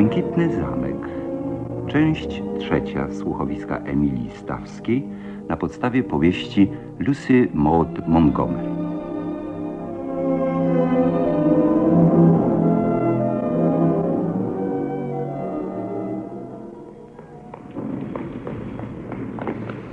Błękitny Zamek. Część trzecia słuchowiska Emilii Stawskiej na podstawie powieści Lucy Maud Montgomery.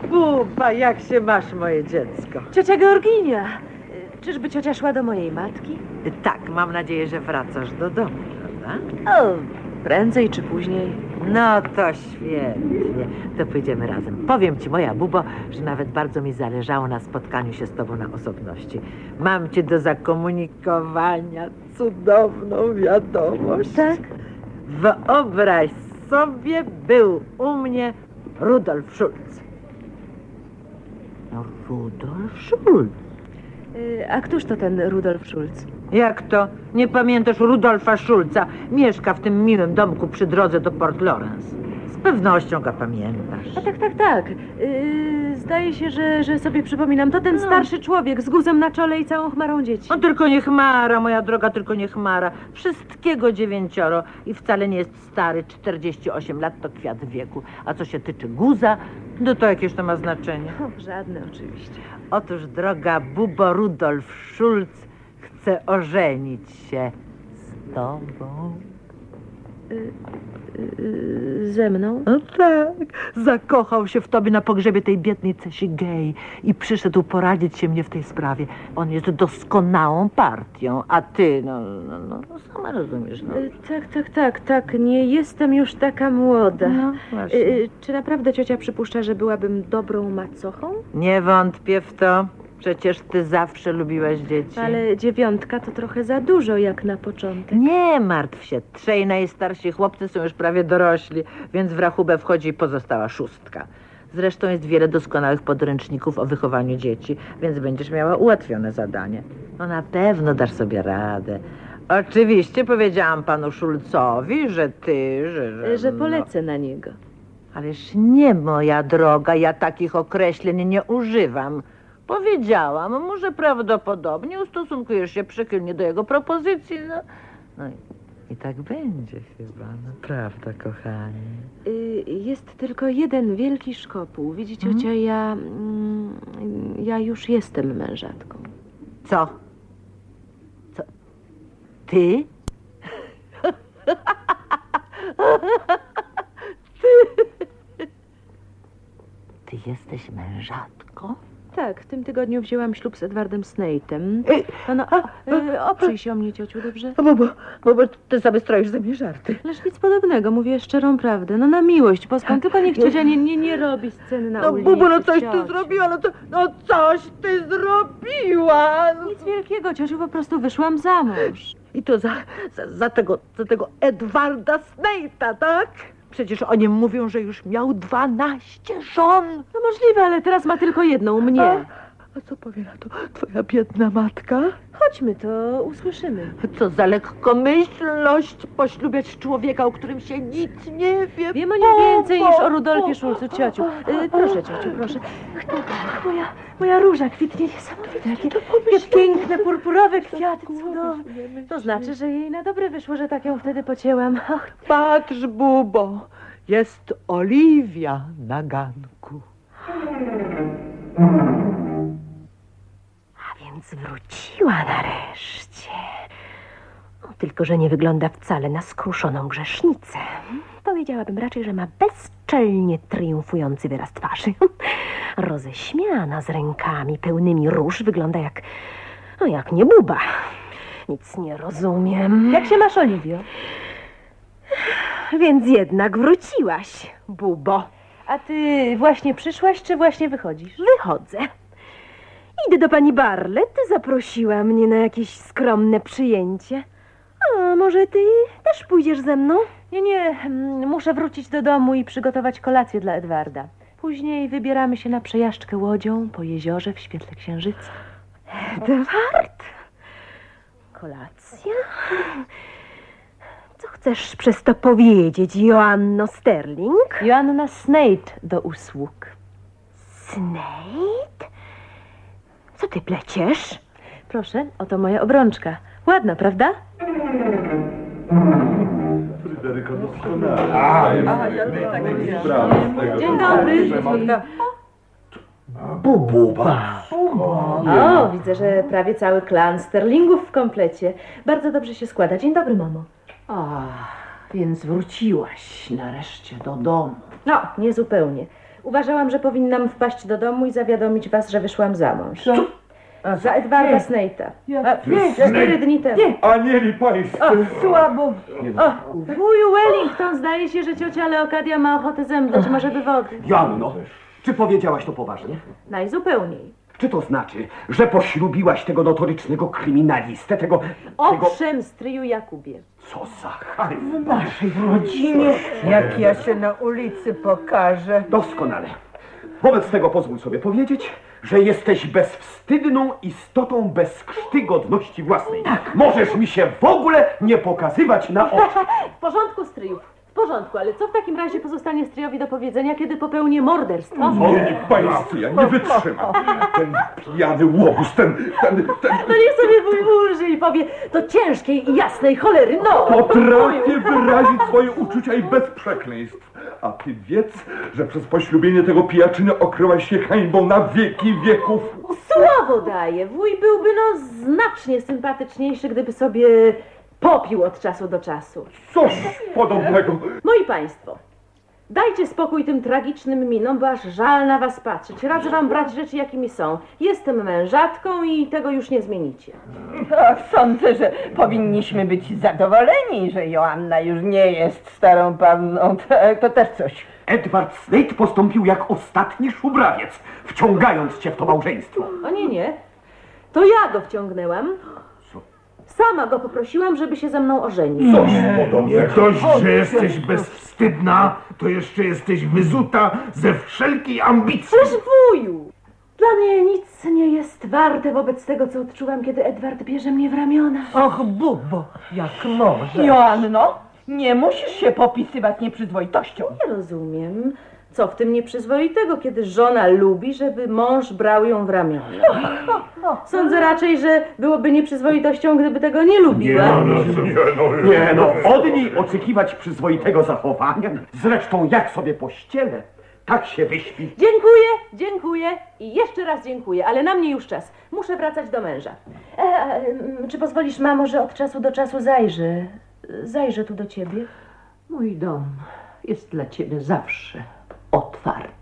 Buba, jak się masz, moje dziecko? Ciocia Georginia, y, czyżby ciocia szła do mojej matki? Tak, mam nadzieję, że wracasz do domu, prawda? O, prędzej czy później. No to świetnie. To pójdziemy razem. Powiem ci, moja Bubo, że nawet bardzo mi zależało na spotkaniu się z tobą na osobności. Mam ci do zakomunikowania cudowną wiadomość. Tak? Wyobraź sobie, był u mnie Rudolf Schulz. No, Rudolf Schulz. Y, A któż to ten Rudolf Schulz? Jak to? Nie pamiętasz Rudolfa Schulza? Mieszka w tym miłym domku przy drodze do Port Lawrence. Z pewnością go pamiętasz. A tak, tak, tak. Y, zdaje się, że, że sobie przypominam. To ten No. starszy człowiek z guzem na czole i całą chmarą dzieci. On tylko nie chmara, moja droga, tylko nie chmara. Wszystkiego dziewięcioro i wcale nie jest stary. 48 lat to kwiat wieku. A co się tyczy guza, no to jakież to ma znaczenie? O, żadne oczywiście. Otóż, droga Bubo, Rudolf Schulz chce ożenić się z tobą. Y, ze mną? No tak, zakochał się w tobie na pogrzebie tej biednej Cesi gej i przyszedł poradzić się mnie w tej sprawie. On jest doskonałą partią, a ty, no, no, no, no sama rozumiesz, no. Y, tak, tak, tak, tak. Nie jestem już taka młoda. No, Y, właśnie. y, czy naprawdę ciocia przypuszcza, że byłabym dobrą macochą? Nie wątpię w to. Przecież ty zawsze lubiłaś dzieci. Ale dziewiątka to trochę za dużo jak na początek. Nie martw się, trzej najstarsi chłopcy są już prawie dorośli, więc w rachubę wchodzi pozostała szóstka. Zresztą jest wiele doskonałych podręczników o wychowaniu dzieci, więc będziesz miała ułatwione zadanie. No na pewno dasz sobie radę. Oczywiście powiedziałam panu Szulcowi, że ty, że... Y, Że no. polecę na niego. Ależ nie, moja droga, ja takich określeń nie używam. Powiedziałam mu, że prawdopodobnie ustosunkujesz się przychylnie do jego propozycji. No, no i, i tak będzie chyba, no prawda, kochanie. Y, Jest tylko jeden wielki szkopuł. Widzi Mhm. ciocia, ja, mm, ja już jestem mężatką. Co? Co? Ty? Ty? Ty jesteś mężatką? Tak, w tym tygodniu wzięłam ślub z Edwardem Snate'em. Ej, No, no, y, oprzyj się o mnie, ciociu, dobrze? Bo, bo, bo, bo ty sobie stroisz ze mnie żarty. Lecz nic podobnego, mówię szczerą prawdę. No na miłość boską, tylko niech ciocia nie, nie, nie robi sceny na No ulicy. Bubu, no coś ty zrobiła, no to, no coś ty zrobiła. No. Nic wielkiego, ciociu, po prostu wyszłam za mąż. I to za, za, za tego, za tego Edwarda Snate'a, tak? Przecież o nim mówią, że już miał dwanaście żon. No możliwe, ale teraz ma tylko jedną, mnie. A, a co powie na to twoja biedna matka? Chodźmy, to usłyszymy. Co za lekkomyślność poślubiać człowieka, o którym się nic nie wie. Wiem o nim więcej niż o Rudolfie Szulcu, ciociu. Y, proszę, ciociu, proszę. Ach, moja, moja róża kwitnie niesamowite. Jakie, jakie piękne, purpurowe kwiaty, cudowne. To znaczy, że jej na dobre wyszło, że tak ją wtedy pocięłam. Patrz, Bubo, jest Oliwia na ganku. A więc wróciła nareszcie. No, tylko, że nie wygląda wcale na skruszoną grzesznicę. Powiedziałabym raczej, że ma bezczelnie triumfujący wyraz twarzy. Roześmiana z rękami pełnymi róż wygląda jak... No jak nie buba. Nic nie rozumiem. jak się masz, Oliwio? Więc jednak wróciłaś, bubo. A ty właśnie przyszłaś, czy właśnie wychodzisz? Wychodzę. Idę do pani Barlett. Zaprosiła mnie na jakieś skromne przyjęcie. A może ty też pójdziesz ze mną? Nie, nie, mm, muszę wrócić do domu i przygotować kolację dla Edwarda. Później wybieramy się na przejażdżkę łodzią po jeziorze w świetle księżyca. Edward? Kolacja? Co chcesz przez to powiedzieć, Joanno Sterling? Joanna Snate do usług. Snape? Co ty pleciesz? Proszę, oto moja obrączka. Ładna, prawda? Fryderyko doskonale. Dzień dobry. Bububa. O, widzę, że prawie cały klan sterlingów w komplecie. Bardzo dobrze się składa. Dzień dobry, mamo. A, więc wróciłaś nareszcie do domu. No, niezupełnie. Uważałam, że powinnam wpaść do domu i zawiadomić was, że wyszłam za mąż. Za Edwarda Snate'a. Cztery dni temu. Anieli pańscy. Słabo. O, wuju Wellington, zdaje się, że ciocia Leokadia ma ochotę zemdleć. Może by wody? Joanno, czy powiedziałaś to poważnie? Najzupełniej. Czy to znaczy, że poślubiłaś tego notorycznego kryminalistę, tego... tego... Owszem, stryju Jakubie. Co za hańba. W naszej rodzinie, jak ja się na ulicy pokażę. Doskonale. Wobec tego pozwól sobie powiedzieć, że jesteś bezwstydną istotą bez krzty godności własnej. Możesz mi się w ogóle nie pokazywać na oczy. W porządku, stryju. W porządku, ale co w takim razie pozostanie stryjowi do powiedzenia, kiedy popełni morderstwo? Anieli pańscy, ja nie wytrzymam. Ten pijany łobuz, ten, ten, ten... No niech sobie wuj ulży i powie, to ciężkiej i jasnej cholery, no! Potrafię wyrazić swoje uczucia i bez przekleństw. A ty wiedz, że przez poślubienie tego pijaczyny okryłaś się hańbą na wieki wieków. Słowo daję, wuj byłby no znacznie sympatyczniejszy, gdyby sobie popił od czasu do czasu. Coś podobnego. Moi państwo, dajcie spokój tym tragicznym minom, bo aż żal na was patrzeć. Radzę wam brać rzeczy, jakimi są. Jestem mężatką i tego już nie zmienicie. Ach, sądzę, że powinniśmy być zadowoleni, że Joanna już nie jest starą panną. To, to też coś. Edward Snake postąpił jak ostatni szubrawiec, wciągając cię w to małżeństwo. O nie, nie. To ja go wciągnęłam. Sama go poprosiłam, żeby się ze mną ożenił. Coś podobnego. Dość, że jesteś bezwstydna, to jeszcze jesteś wyzuta ze wszelkiej ambicji. Ależ wuju! Dla mnie nic nie jest warte wobec tego, co odczuwam, kiedy Edward bierze mnie w ramiona. Och, Bubo, jak może. Joanno, nie musisz się popisywać nieprzyzwoitością. Nie rozumiem, co w tym nieprzyzwoitego, kiedy żona lubi, żeby mąż brał ją w ramiona. Sądzę raczej, że byłoby nieprzyzwoitością, gdyby tego nie lubiła. Nie no, Nie no, od niej oczekiwać przyzwoitego zachowania. Zresztą jak sobie pościelę, tak się wyśpi. Dziękuję, dziękuję i jeszcze raz dziękuję, ale na mnie już czas. Muszę wracać do męża. E, e, m, czy pozwolisz, mamo, że od czasu do czasu zajrzę? Zajrzę tu do ciebie. Mój dom jest dla ciebie zawsze otwarty. Jestem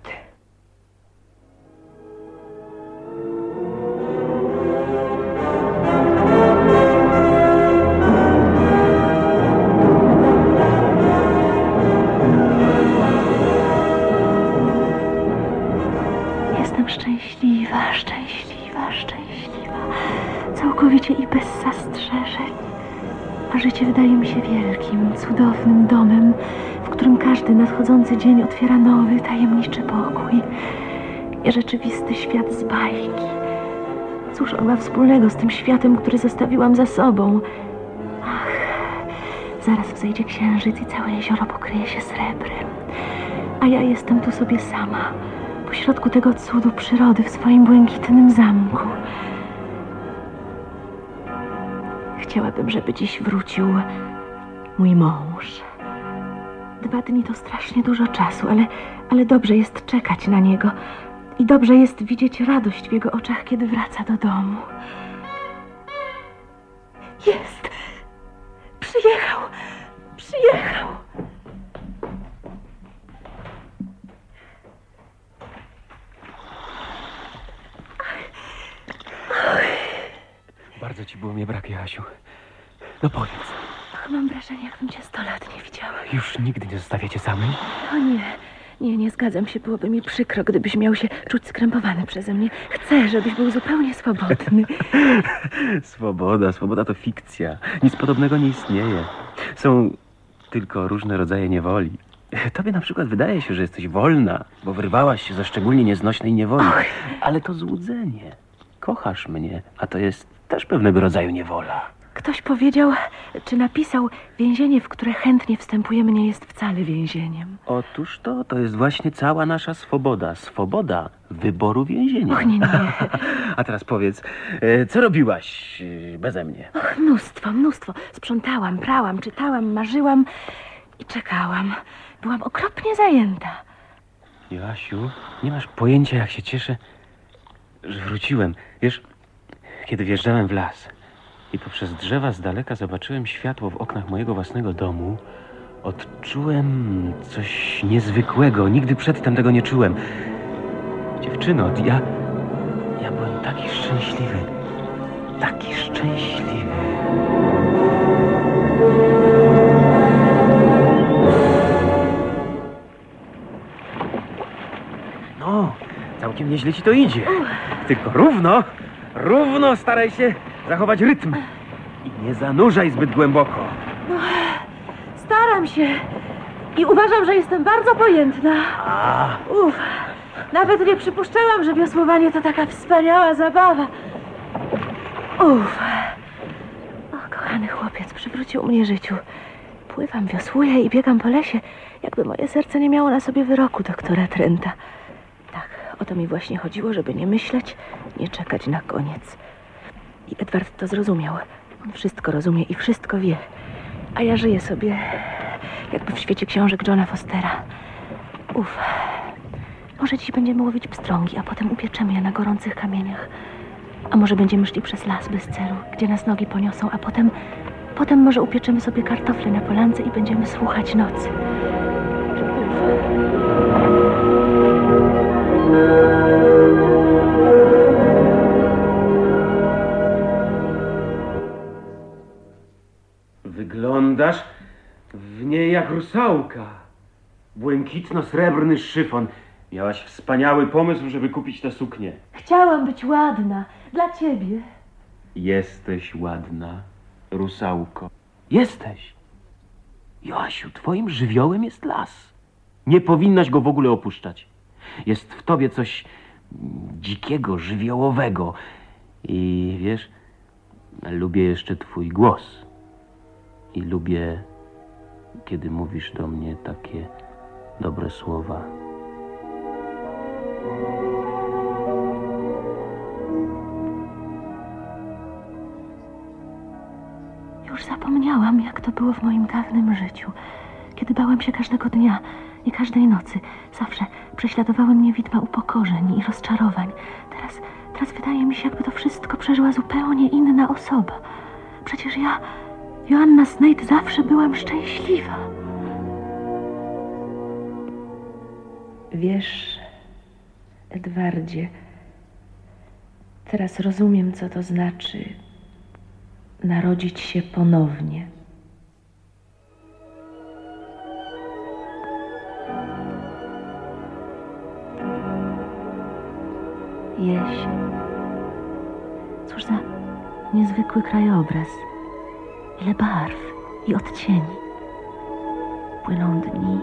Nierzeczywisty świat z bajki. Cóż on ma wspólnego z tym światem, który zostawiłam za sobą? Ach, zaraz wzejdzie księżyc i całe jezioro pokryje się srebrem. A ja jestem tu sobie sama, pośrodku tego cudu przyrody w swoim błękitnym zamku. Chciałabym, żeby dziś wrócił mój mąż. Dwa dni to strasznie dużo czasu, ale, ale dobrze jest czekać na niego. I dobrze jest widzieć radość w jego oczach, kiedy wraca do domu. Jest! Przyjechał! Przyjechał! Bardzo ci było mnie brak, Jasiu. No powiedz, mam wrażenie, jakbym cię sto lat nie widziała. już nigdy nie zostawiacie samej? O nie, nie, nie zgadzam się. Byłoby mi przykro, gdybyś miał się czuć skrępowany przeze mnie. Chcę, żebyś był zupełnie swobodny. Swoboda, swoboda to fikcja. Nic podobnego nie istnieje. Są tylko różne rodzaje niewoli. Tobie na przykład wydaje się, że jesteś wolna, bo wyrwałaś się ze szczególnie nieznośnej niewoli. Ale to złudzenie. Kochasz mnie, a to jest też pewnego rodzaju niewola. Ktoś powiedział, czy napisał, więzienie, w które chętnie wstępujemy, nie jest wcale więzieniem. Otóż to, to jest właśnie cała nasza swoboda. Swoboda wyboru więzienia. Och, nie, nie. A teraz powiedz, e, co robiłaś e, beze mnie? Och, mnóstwo, mnóstwo. Sprzątałam, prałam, czytałam, marzyłam I czekałam. Byłam okropnie zajęta. Joasiu, nie masz pojęcia, jak się cieszę, że wróciłem. Wiesz, kiedy wjeżdżałem w las i poprzez drzewa z daleka zobaczyłem światło w oknach mojego własnego domu, odczułem coś niezwykłego. Nigdy przedtem tego nie czułem. Dziewczyno, ja. Ja byłem taki szczęśliwy. Taki szczęśliwy. No, całkiem nieźle ci to idzie. Tylko równo, równo staraj się zachować rytm. I nie zanurzaj zbyt głęboko. Staram się. I uważam, że jestem bardzo pojętna. A, Uff, nawet nie przypuszczałam, że wiosłowanie to taka wspaniała zabawa. Uff. O, kochany chłopiec, przywrócił mnie życiu. Pływam, wiosłuję i biegam po lesie, jakby moje serce nie miało na sobie wyroku doktora Trenta. Tak, o to mi właśnie chodziło, żeby nie myśleć, nie czekać na koniec. I Edward to zrozumiał. On wszystko rozumie i wszystko wie. A ja żyję sobie jakby w świecie książek Johna Fostera. Uff. Może dziś będziemy łowić pstrągi, a potem upieczemy je na gorących kamieniach. A może będziemy szli przez las bez celu, gdzie nas nogi poniosą, a potem... Potem może upieczemy sobie kartofle na polance i będziemy słuchać nocy. Uff. Wyglądasz w niej jak rusałka. Błękitno-srebrny szyfon. Miałaś wspaniały pomysł, żeby kupić tę suknię. Chciałam być ładna. Dla ciebie. Jesteś ładna, rusałko. Jesteś. Joasiu, twoim żywiołem jest las. Nie powinnaś go w ogóle opuszczać. Jest w tobie coś dzikiego, żywiołowego. I wiesz, lubię jeszcze twój głos. I lubię, kiedy mówisz do mnie takie dobre słowa. Już zapomniałam, jak to było w moim dawnym życiu, kiedy bałem się każdego dnia i każdej nocy. Zawsze prześladowały mnie widma upokorzeń i rozczarowań. Teraz, teraz wydaje mi się, jakby to wszystko przeżyła zupełnie inna osoba. Przecież ja, Joanna Snape, zawsze byłam szczęśliwa. Wiesz, Edwardzie, teraz rozumiem, co to znaczy narodzić się ponownie. Jesień. Cóż za niezwykły krajobraz. Ile barw i odcieni. Płyną dni,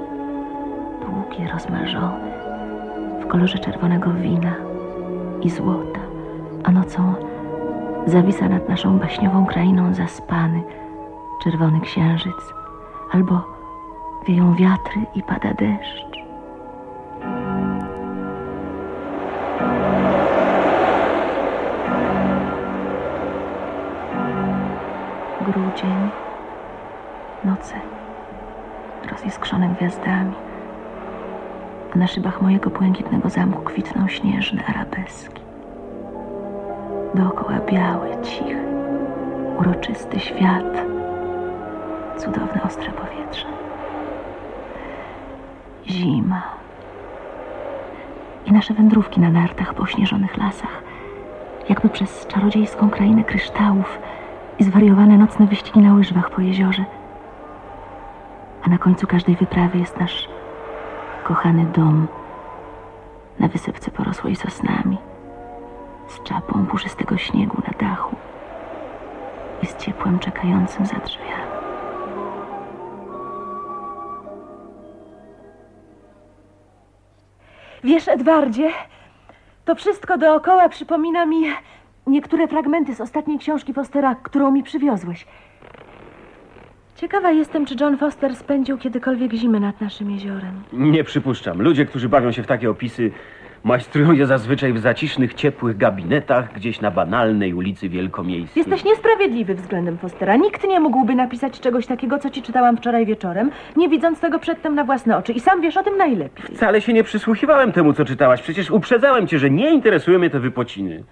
długie, rozmarzone, w kolorze czerwonego wina i złota, a nocą zawisa nad naszą baśniową krainą zaspany czerwony księżyc, albo wieją wiatry i pada deszcz. Grudzień, noce roziskrzone gwiazdami, a na szybach mojego błękitnego zamku kwitną śnieżne arabeski. Dookoła biały, cichy, uroczysty świat, cudowne ostre powietrze. Zima. I nasze wędrówki na nartach po ośnieżonych lasach, jakby przez czarodziejską krainę kryształów i zwariowane nocne wyścigi na łyżwach po jeziorze. A na końcu każdej wyprawy jest nasz kochany dom na wysepce porosłej sosnami z czapą puszystego śniegu na dachu i z ciepłem czekającym za drzwiami. Wiesz, Edwardzie, to wszystko dookoła przypomina mi niektóre fragmenty z ostatniej książki Fostera, którą mi przywiozłeś. Ciekawa jestem, czy John Foster spędził kiedykolwiek zimę nad naszym jeziorem. Nie przypuszczam. Ludzie, którzy bawią się w takie opisy, Majstrują je zazwyczaj w zacisznych, ciepłych gabinetach gdzieś na banalnej ulicy Wielkomiejskiej. Jesteś niesprawiedliwy względem Fostera. Nikt nie mógłby napisać czegoś takiego, co ci czytałam wczoraj wieczorem, nie widząc tego przedtem na własne oczy. I sam wiesz o tym najlepiej. Wcale się nie przysłuchiwałem temu, co czytałaś. Przecież uprzedzałem cię, że nie interesują mnie te wypociny.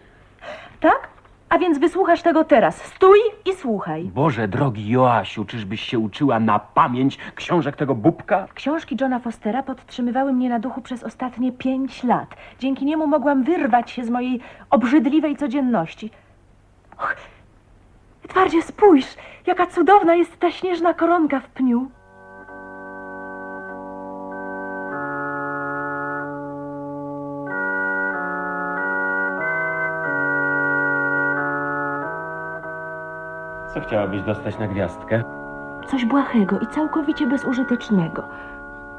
Tak? A więc wysłuchasz tego teraz. Stój i słuchaj. Boże drogi Joasiu, czyżbyś się uczyła na pamięć książek tego bubka? Książki Johna Fostera podtrzymywały mnie na duchu przez ostatnie pięć lat. Dzięki niemu mogłam wyrwać się z mojej obrzydliwej codzienności. Och, Edwardzie, spójrz, jaka cudowna jest ta śnieżna koronka w pniu. Co chciałabyś dostać na gwiazdkę? Coś błahego i całkowicie bezużytecznego.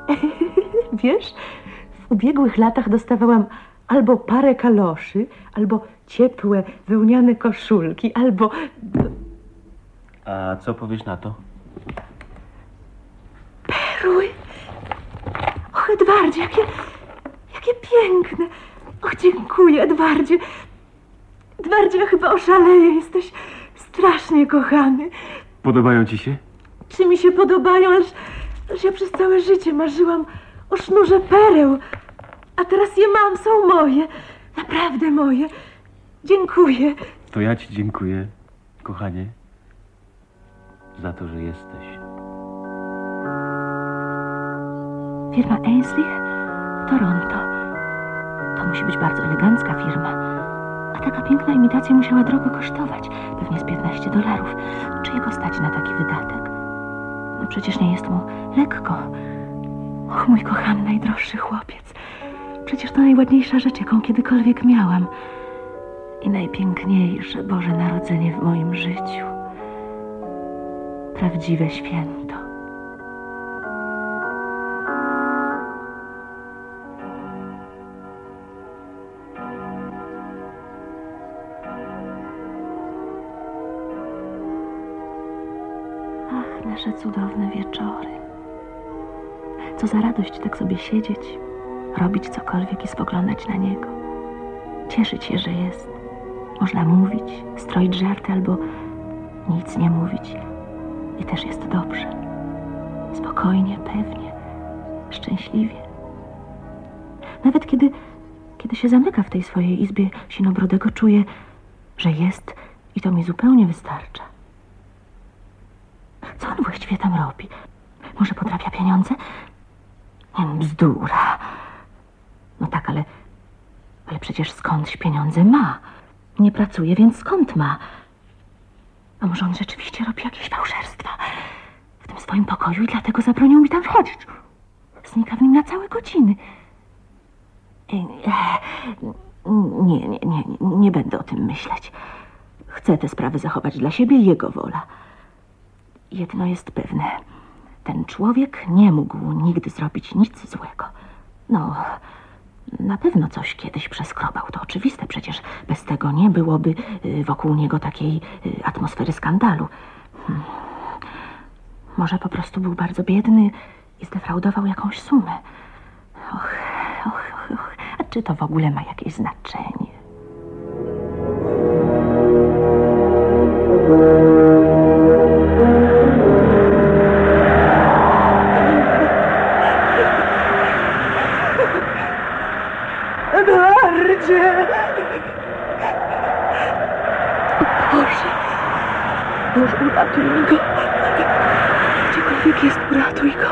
Wiesz, w ubiegłych latach dostawałam albo parę kaloszy, albo ciepłe, wełniane koszulki, albo... A co powiesz na to? Perły! Och, Edwardzie, jakie, jakie piękne! Och, dziękuję, Edwardzie. Edwardzie, ja chyba oszaleję, jesteś strasznie kochany. Podobają ci się? Czy mi się podobają, ależ, ależ ja przez całe życie marzyłam o sznurze pereł. A teraz je mam, są moje. Naprawdę moje. Dziękuję. To ja ci dziękuję, kochanie, za to, że jesteś. Firma Ainsley? Toronto. To musi być bardzo elegancka firma. A taka piękna imitacja musiała drogo kosztować. Pewnie z 15 dolarów. Czy jego stać na taki wydatek? No przecież nie jest mu lekko. Och, mój kochany, najdroższy chłopiec. Przecież to najładniejsza rzecz, jaką kiedykolwiek miałam. I najpiękniejsze Boże Narodzenie w moim życiu. Prawdziwe święto. Wieczory. Co za radość tak sobie siedzieć, robić cokolwiek i spoglądać na niego. Cieszyć się, że jest. Można mówić, stroić żarty albo nic nie mówić. I też jest dobrze. Spokojnie, pewnie, szczęśliwie. Nawet kiedy, kiedy się zamyka w tej swojej izbie sinobrodego, czuje, że jest i to mi zupełnie wystarcza. Co on właściwie tam robi? Może potrafia pieniądze? Bzdura. No tak, ale... Ale przecież skądś pieniądze ma? Nie pracuje, więc skąd ma? A może on rzeczywiście robi jakieś fałszerstwa w tym swoim pokoju i dlatego zabronił mi tam wchodzić? Znika w nim na całe godziny. E, Nie, nie, nie, nie, będę o tym myśleć. Chcę tę sprawę zachować dla siebie, jego wola. Jedno jest pewne. Ten człowiek nie mógł nigdy zrobić nic złego. No, na pewno coś kiedyś przeskrobał. To oczywiste, przecież bez tego nie byłoby y, wokół niego takiej y, atmosfery skandalu. Hmm. Może po prostu był bardzo biedny i zdefraudował jakąś sumę. Och, och, och, och. A czy to w ogóle ma jakieś znaczenie? Edwardzie! Boże! Boże, uratuj go! Gdziekolwiek jest, uratuj go!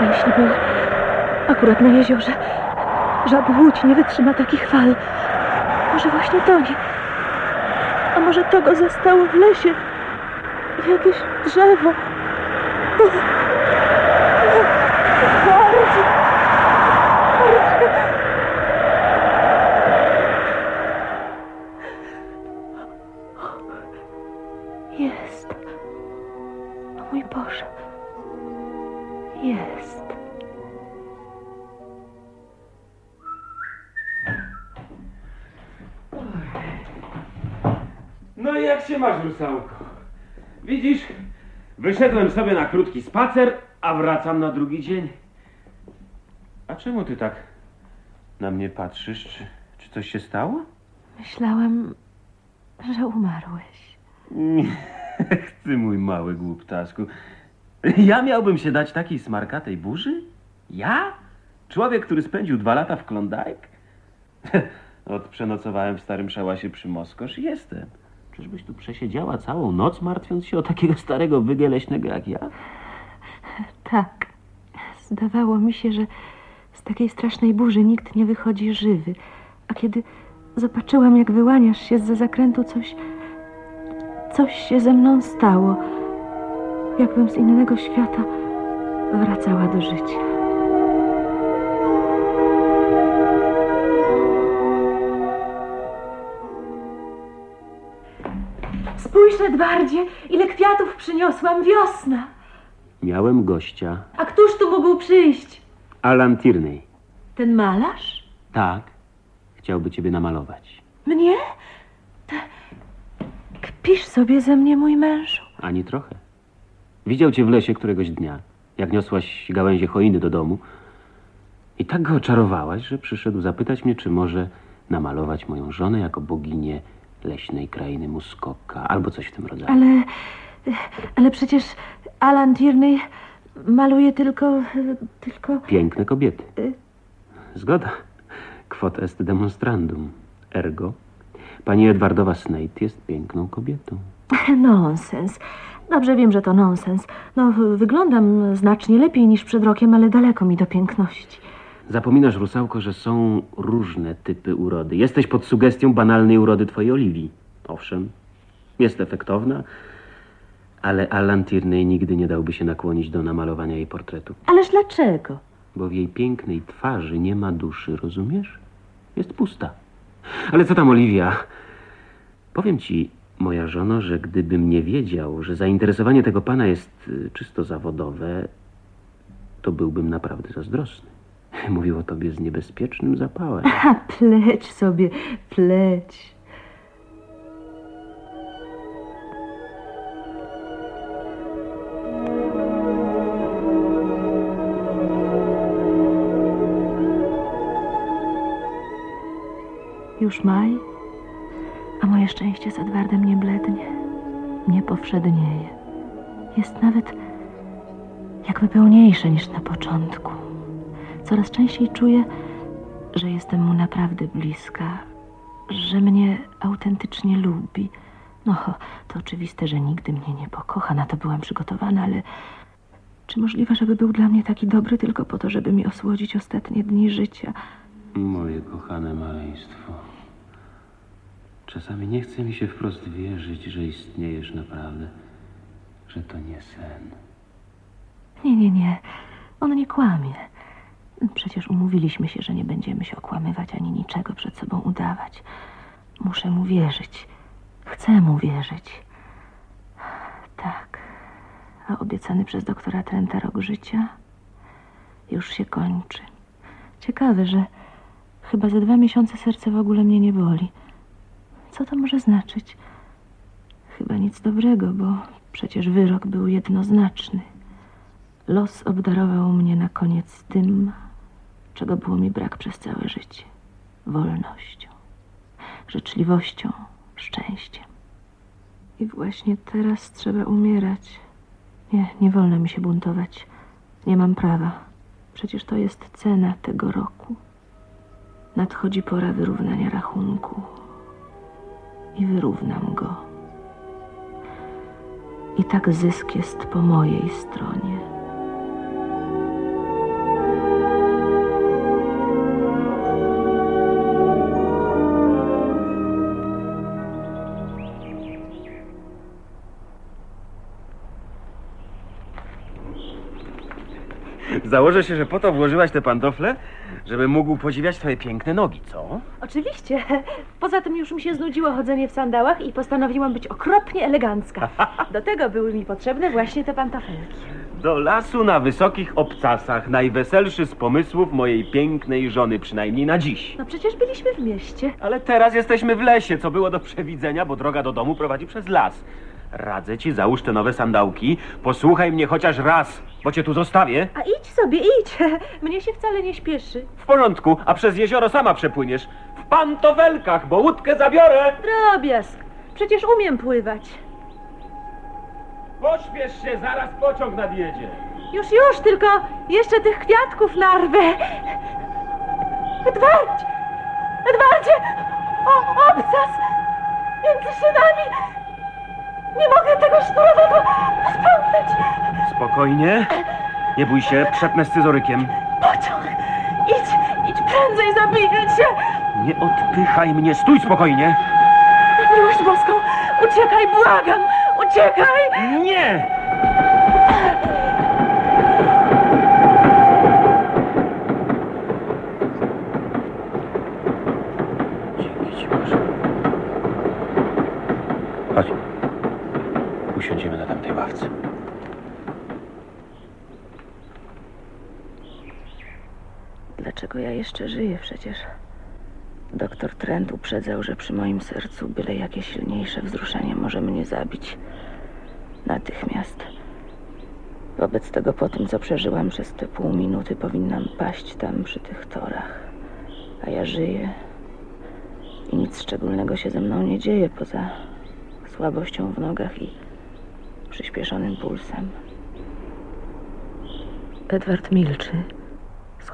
A jeśli był akurat na jeziorze, żadna łódź nie wytrzyma takich fal. Może właśnie to nie. A może to go zastało w lesie? Jakieś drzewo? Wyszedłem sobie na krótki spacer, a wracam na drugi dzień. A czemu ty tak Na mnie patrzysz? Czy, czy coś się stało? Myślałam, że umarłeś. Ty mój mały głuptasku. Ja miałbym się dać takiej smarkatej burzy? Ja? Człowiek, który spędził dwa lata w Klondike? Od przenocowałem w starym szałasie przy Moskosz i jestem. Czyżbyś tu przesiedziała całą noc, martwiąc się o takiego starego wygę leśnego jak ja? Tak. Zdawało mi się, że z takiej strasznej burzy nikt nie wychodzi żywy. A kiedy zobaczyłam, jak wyłaniasz się z zakrętu, coś. coś się ze mną stało. Jakbym z innego świata wracała do życia. Spójrz, Edwardzie, ile kwiatów przyniosłam. Wiosna. Miałem gościa. A któż tu mógł przyjść? Alan Tierney. Ten malarz? Tak. Chciałby ciebie namalować. Mnie? Ta... Kpisz sobie ze mnie, mój mężu. Ani trochę. Widział cię w lesie któregoś dnia, jak niosłaś gałęzie choiny do domu. I tak go oczarowałaś, że przyszedł zapytać mnie, czy może namalować moją żonę jako boginię leśnej krainy Muskoka, albo coś w tym rodzaju. Ale... ale przecież Alan Tierney maluje tylko... tylko... Piękne kobiety. Zgoda. Quod est demonstrandum. Ergo. Pani Edwardowa Snape jest piękną kobietą. Nonsens. Dobrze wiem, że to nonsens. No, wyglądam znacznie lepiej niż przed rokiem, ale daleko mi do piękności. Zapominasz, Rusałko, że są różne typy urody. Jesteś pod sugestią banalnej urody twojej Oliwii. Owszem, jest efektowna, ale Alan Tierney nigdy nie dałby się nakłonić do namalowania jej portretu. Ależ dlaczego? Bo w jej pięknej twarzy nie ma duszy, rozumiesz? Jest pusta. Ale co tam, Oliwia? Powiem ci, moja żono, że gdybym nie wiedział, że zainteresowanie tego pana jest y, czysto zawodowe, to byłbym naprawdę zazdrosny. Mówił o tobie z niebezpiecznym zapałem. A pleć sobie, pleć. Już maj, a moje szczęście z Edwardem nie blednie, nie powszednieje. Jest nawet jakby pełniejsze niż na początku. Coraz częściej czuję, że jestem mu naprawdę bliska, że mnie autentycznie lubi. No, to oczywiste, że nigdy mnie nie pokocha, na to byłam przygotowana, ale czy możliwe, żeby był dla mnie taki dobry tylko po to, żeby mi osłodzić ostatnie dni życia? Moje kochane maleństwo. Czasami nie chce mi się wprost wierzyć, że istniejesz naprawdę, że to nie sen. Nie, nie, nie. On nie kłamie. Przecież umówiliśmy się, że nie będziemy się okłamywać ani niczego przed sobą udawać. Muszę mu wierzyć. Chcę mu wierzyć. Tak. A obiecany przez doktora Trenta rok życia już się kończy. Ciekawe, że chyba za dwa miesiące serce w ogóle mnie nie boli. Co to może znaczyć? Chyba nic dobrego, bo przecież wyrok był jednoznaczny. Los obdarował mnie na koniec tym, czego było mi brak przez całe życie. Wolnością, życzliwością, szczęściem. I właśnie teraz trzeba umierać. Nie, nie wolno mi się buntować. Nie mam prawa. Przecież to jest cena tego roku. Nadchodzi pora wyrównania rachunku. I wyrównam go. I tak zysk jest po mojej stronie. Założę się, że po to włożyłaś te pantofle, żeby mógł podziwiać twoje piękne nogi, co? Oczywiście. Poza tym już mi się znudziło chodzenie w sandałach i postanowiłam być okropnie elegancka. Do tego były mi potrzebne właśnie te pantofelki. Do lasu na wysokich obcasach, najweselszy z pomysłów mojej pięknej żony, przynajmniej na dziś. No przecież byliśmy w mieście. Ale teraz jesteśmy w lesie, co było do przewidzenia, bo droga do domu prowadzi przez las. Radzę ci, załóż te nowe sandałki. Posłuchaj mnie chociaż raz, bo cię tu zostawię. A idź sobie, idź. Mnie się wcale nie śpieszy. W porządku, a przez jezioro sama przepłyniesz. W pantofelkach, bo łódkę zabiorę. Drobiazg. Przecież umiem pływać. Pośpiesz się, zaraz pociąg nadjedzie. Już, już, tylko jeszcze tych kwiatków narwę. Edward! Edwardzie! O, obcas! Między szynami! Nie mogę tego sznurowego spątać! Spokojnie. Nie bój się, przepnę scyzorykiem. Pociąg! Idź, idź prędzej zabijać się! Nie odpychaj mnie, stój spokojnie. Miłość boską! Uciekaj, błagam! Uciekaj! Nie! Dzięki ci Boże. Chodź. Usiądziemy na tamtej ławce. Dlaczego ja jeszcze żyję przecież? Doktor Trent uprzedzał, że przy moim sercu byle jakie silniejsze wzruszenie może mnie zabić. Natychmiast. Wobec tego po tym, co przeżyłam przez te pół minuty, powinnam paść tam przy tych torach. A ja żyję i nic szczególnego się ze mną nie dzieje poza słabością w nogach i przyspieszonym pulsem. Edward milczy.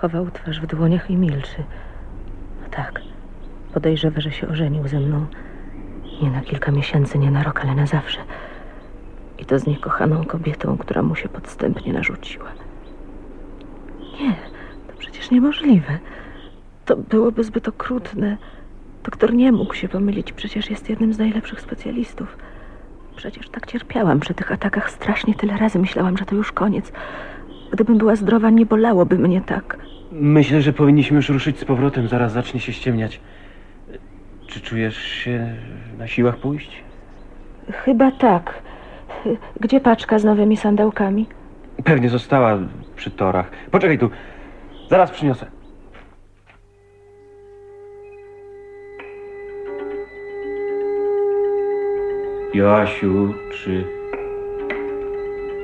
Schował twarz w dłoniach i milczy. No tak, podejrzewa, że się ożenił ze mną. Nie na kilka miesięcy, nie na rok, ale na zawsze. I to z niekochaną kobietą, która mu się podstępnie narzuciła. Nie, to przecież niemożliwe. To byłoby zbyt okrutne. Doktor nie mógł się pomylić, przecież jest jednym z najlepszych specjalistów. Przecież tak cierpiałam przy tych atakach strasznie tyle razy. Myślałam, że to już koniec. Gdybym była zdrowa, nie bolałoby mnie tak. Myślę, że powinniśmy już ruszyć z powrotem, zaraz zacznie się ściemniać. Czy czujesz się na siłach pójść? Chyba tak. Gdzie paczka z nowymi sandałkami? Pewnie została przy torach. Poczekaj tu, zaraz przyniosę. Joasiu, czy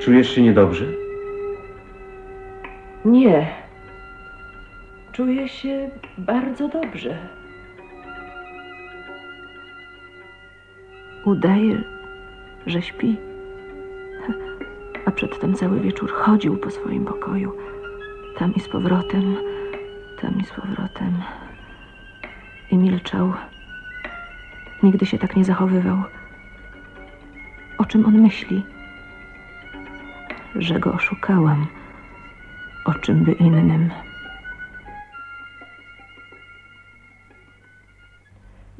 czujesz się niedobrze? Nie. Czuję się bardzo dobrze. Udaje, że śpi. A przedtem cały wieczór chodził po swoim pokoju. Tam i z powrotem, tam i z powrotem. I milczał. Nigdy się tak nie zachowywał. O czym on myśli? Że go oszukałam. O czym by innym?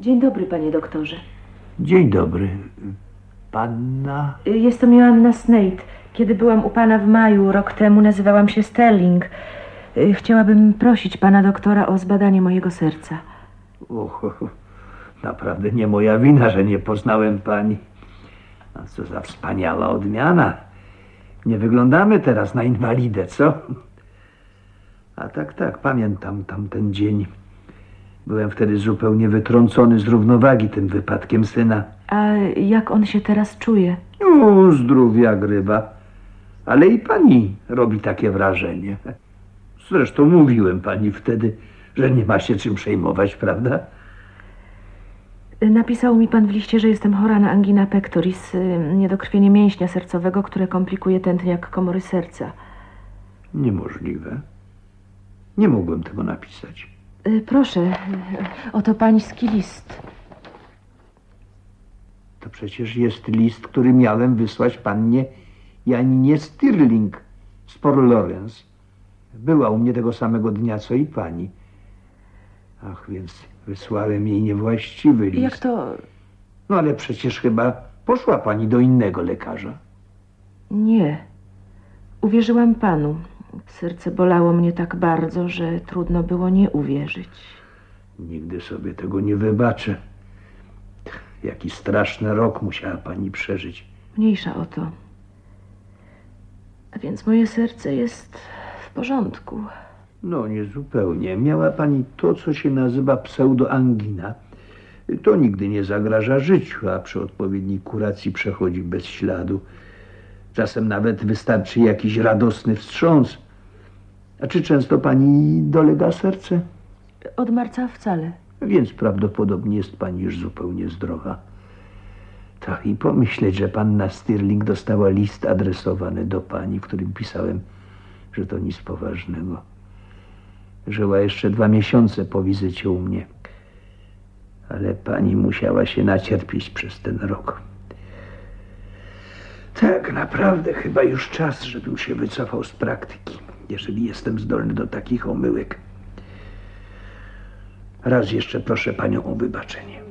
Dzień dobry, panie doktorze. Dzień dobry. Panna... Jestem Joanna Snate. Kiedy byłam u pana w maju, rok temu, nazywałam się Sterling. Y, Chciałabym prosić pana doktora o zbadanie mojego serca. Och, naprawdę nie moja wina, że nie poznałem pani. A co za wspaniała odmiana. Nie wyglądamy teraz na inwalidę, co? A tak, tak, pamiętam tamten dzień. Byłem wtedy zupełnie wytrącony z równowagi tym wypadkiem syna. A jak on się teraz czuje? O, zdrów jak ryba. Ale i pani robi takie wrażenie. Zresztą mówiłem pani wtedy, że nie ma się czym przejmować, prawda? Napisał mi pan w liście, że jestem chora na angina pectoris, y, niedokrwienie mięśnia sercowego, które komplikuje tętniak komory serca. Niemożliwe. Nie mogłem tego napisać. Y, Proszę, y, oto pański list. To przecież jest list, który miałem wysłać pannie Janinie Stirling z Port Lawrence. Była u mnie tego samego dnia, co i pani. Ach, więc wysłałem jej niewłaściwy list. Jak to? No ale przecież chyba poszła pani do innego lekarza. Nie. Uwierzyłam panu. Serce bolało mnie tak bardzo, że trudno było nie uwierzyć. Nigdy sobie tego nie wybaczę. Jaki straszny rok musiała pani przeżyć. Mniejsza o to. A więc moje serce jest w porządku. No, nie zupełnie. Miała pani to, co się nazywa pseudoangina. To nigdy nie zagraża życiu, a przy odpowiedniej kuracji przechodzi bez śladu. Czasem nawet wystarczy jakiś radosny wstrząs. A czy często pani dolega serce? Od marca wcale. Więc prawdopodobnie jest pani już zupełnie zdrowa. Tak, i pomyśleć, że panna Stirling dostała list adresowany do pani, w którym pisałem, że to nic poważnego. Żyła jeszcze dwa miesiące po wizycie u mnie. Ale pani musiała się nacierpieć przez ten rok. Tak, naprawdę chyba już czas, żebym się wycofał z praktyki, jeżeli jestem zdolny do takich omyłek. Raz jeszcze proszę panią o wybaczenie.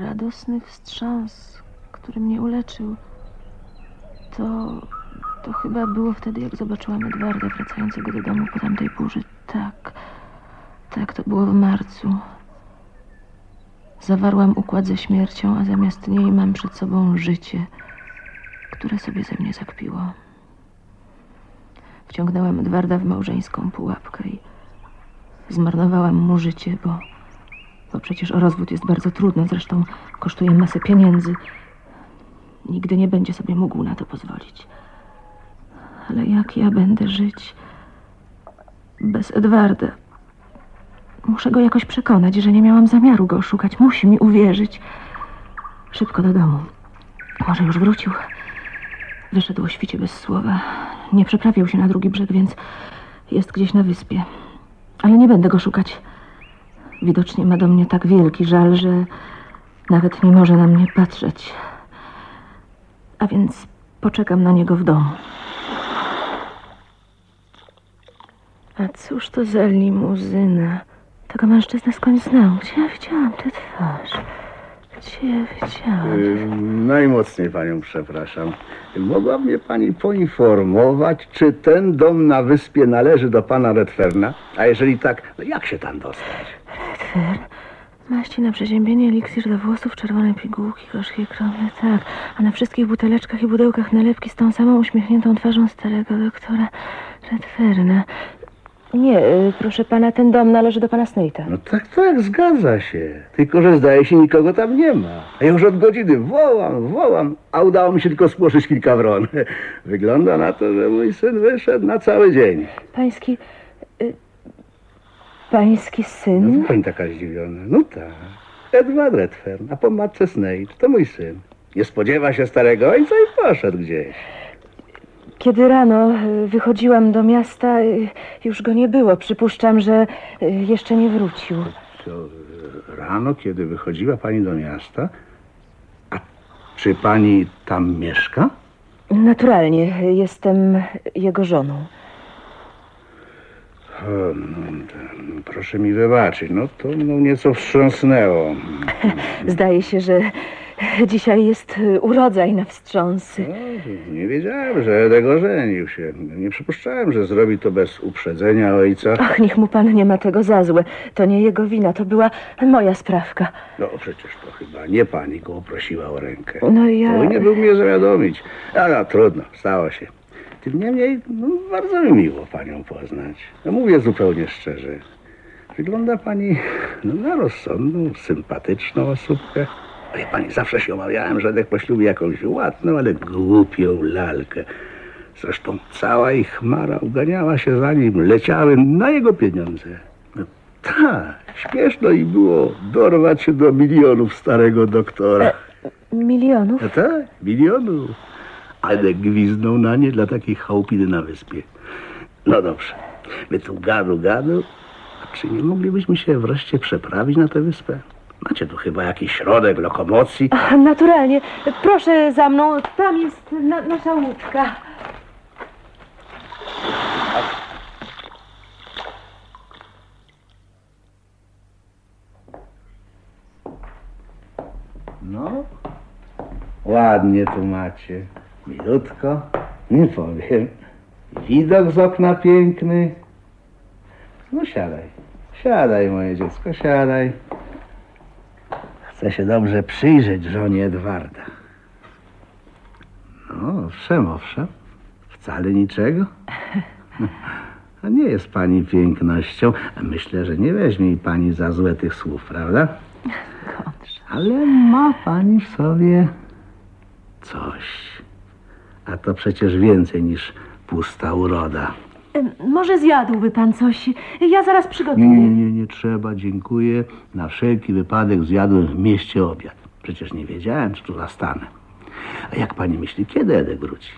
Radosny wstrząs, który mnie uleczył. To, to chyba było wtedy, jak zobaczyłam Edwarda wracającego do domu po tamtej burzy. Tak, tak, to było w marcu. Zawarłam układ ze śmiercią, a zamiast niej mam przed sobą życie, które sobie ze mnie zakpiło. Wciągnęłam Edwarda w małżeńską pułapkę i zmarnowałam mu życie, bo, bo przecież o rozwód jest bardzo trudno, zresztą kosztuje masę pieniędzy. Nigdy nie będzie sobie mógł na to pozwolić. Ale jak ja będę żyć bez Edwarda? Muszę go jakoś przekonać, że nie miałam zamiaru go oszukać. Musi mi uwierzyć. Szybko do domu. Może już wrócił. Wyszedł o świcie bez słowa. Nie przeprawił się na drugi brzeg, więc jest gdzieś na wyspie. Ale nie będę go szukać. Widocznie ma do mnie tak wielki żal, że nawet nie może na mnie patrzeć. A więc poczekam na niego w domu. A cóż to za limuzyna? Tego mężczyznę skądś znam. Gdzie ja widziałam tę twarz? Gdzie ja widziałam? Y, Najmocniej panią przepraszam. Mogła mnie pani poinformować, czy ten dom na wyspie należy do pana Redferna? A jeżeli tak, no jak się tam dostać? Redfern? Maści na przeziębienie, eliksir do włosów, czerwone pigułki, gorzkie krople, tak. A na wszystkich buteleczkach i pudełkach nalepki z tą samą uśmiechniętą twarzą starego doktora Redferna. Nie, y, proszę pana, ten dom należy do pana Snate'a. No tak, tak, zgadza się. Tylko, że zdaje się, nikogo tam nie ma. A już od godziny wołam, wołam, a udało mi się tylko spłoszyć kilka wron. Wygląda na to, że mój syn wyszedł na cały dzień. Pański... Y, pański No syn? to pani taka zdziwiona. No tak. Edward Redfern, a po matce Snake, to mój syn. Nie spodziewa się starego ojca i poszedł gdzieś. Kiedy rano y, wychodziłam do miasta, y, już go nie było. Przypuszczam, że y, jeszcze nie wrócił. To e, rano, kiedy wychodziła pani do miasta, a czy pani tam mieszka? Naturalnie, jestem jego żoną. O, no, no, proszę mi wybaczyć, no to no, nieco wstrząsnęło. Zdaje się, że dzisiaj jest y, urodzaj na wstrząsy. No, nie wiedziałem, że Edek ożenił się. Nie przypuszczałem, że zrobi to bez uprzedzenia ojca. Ach, niech mu pan nie ma tego za złe. To nie jego wina, to była moja sprawka. No przecież to chyba nie pani go prosiła o rękę. No ja... Powinien był mnie zawiadomić. Ale trudno, stało się. Tym niemniej, no, bardzo mi miło panią poznać. No, mówię zupełnie szczerze. Wygląda pani no, na rozsądną, sympatyczną osóbkę. Wie pani, zawsze się omawiałem, że Edek poślubi jakąś ładną, ale głupią lalkę. Zresztą cała ich chmara uganiała się za nim, leciały na jego pieniądze. No tak, śmieszno i było dorwać się do milionów starego doktora. Milionów? No tak, milionów. Ale gwizdną na nie dla takich chałupiny na wyspie. No dobrze, my tu gadu, gadu. A czy nie moglibyśmy się wreszcie przeprawić na tę wyspę? Macie tu chyba jakiś środek lokomocji? Ach, Naturalnie. Proszę za mną, tam jest na, nasza łódka. No, ładnie tu macie. Milutko, nie powiem. Widok z okna piękny. No siadaj, siadaj moje dziecko, siadaj. Chcę się dobrze przyjrzeć żonie Edwarda. O, owszem, owszem. Wcale niczego. A nie jest pani pięknością. Myślę, że nie weźmie mi pani za złe tych słów, prawda? Ale ma pani w sobie coś. A to przecież więcej niż pusta uroda. Może zjadłby pan coś? Ja zaraz przygotuję. nie, nie, nie trzeba, dziękuję. Na wszelki wypadek zjadłem w mieście obiad. Przecież nie wiedziałem, czy tu zastanę. A jak pani myśli, kiedy Edek wróci?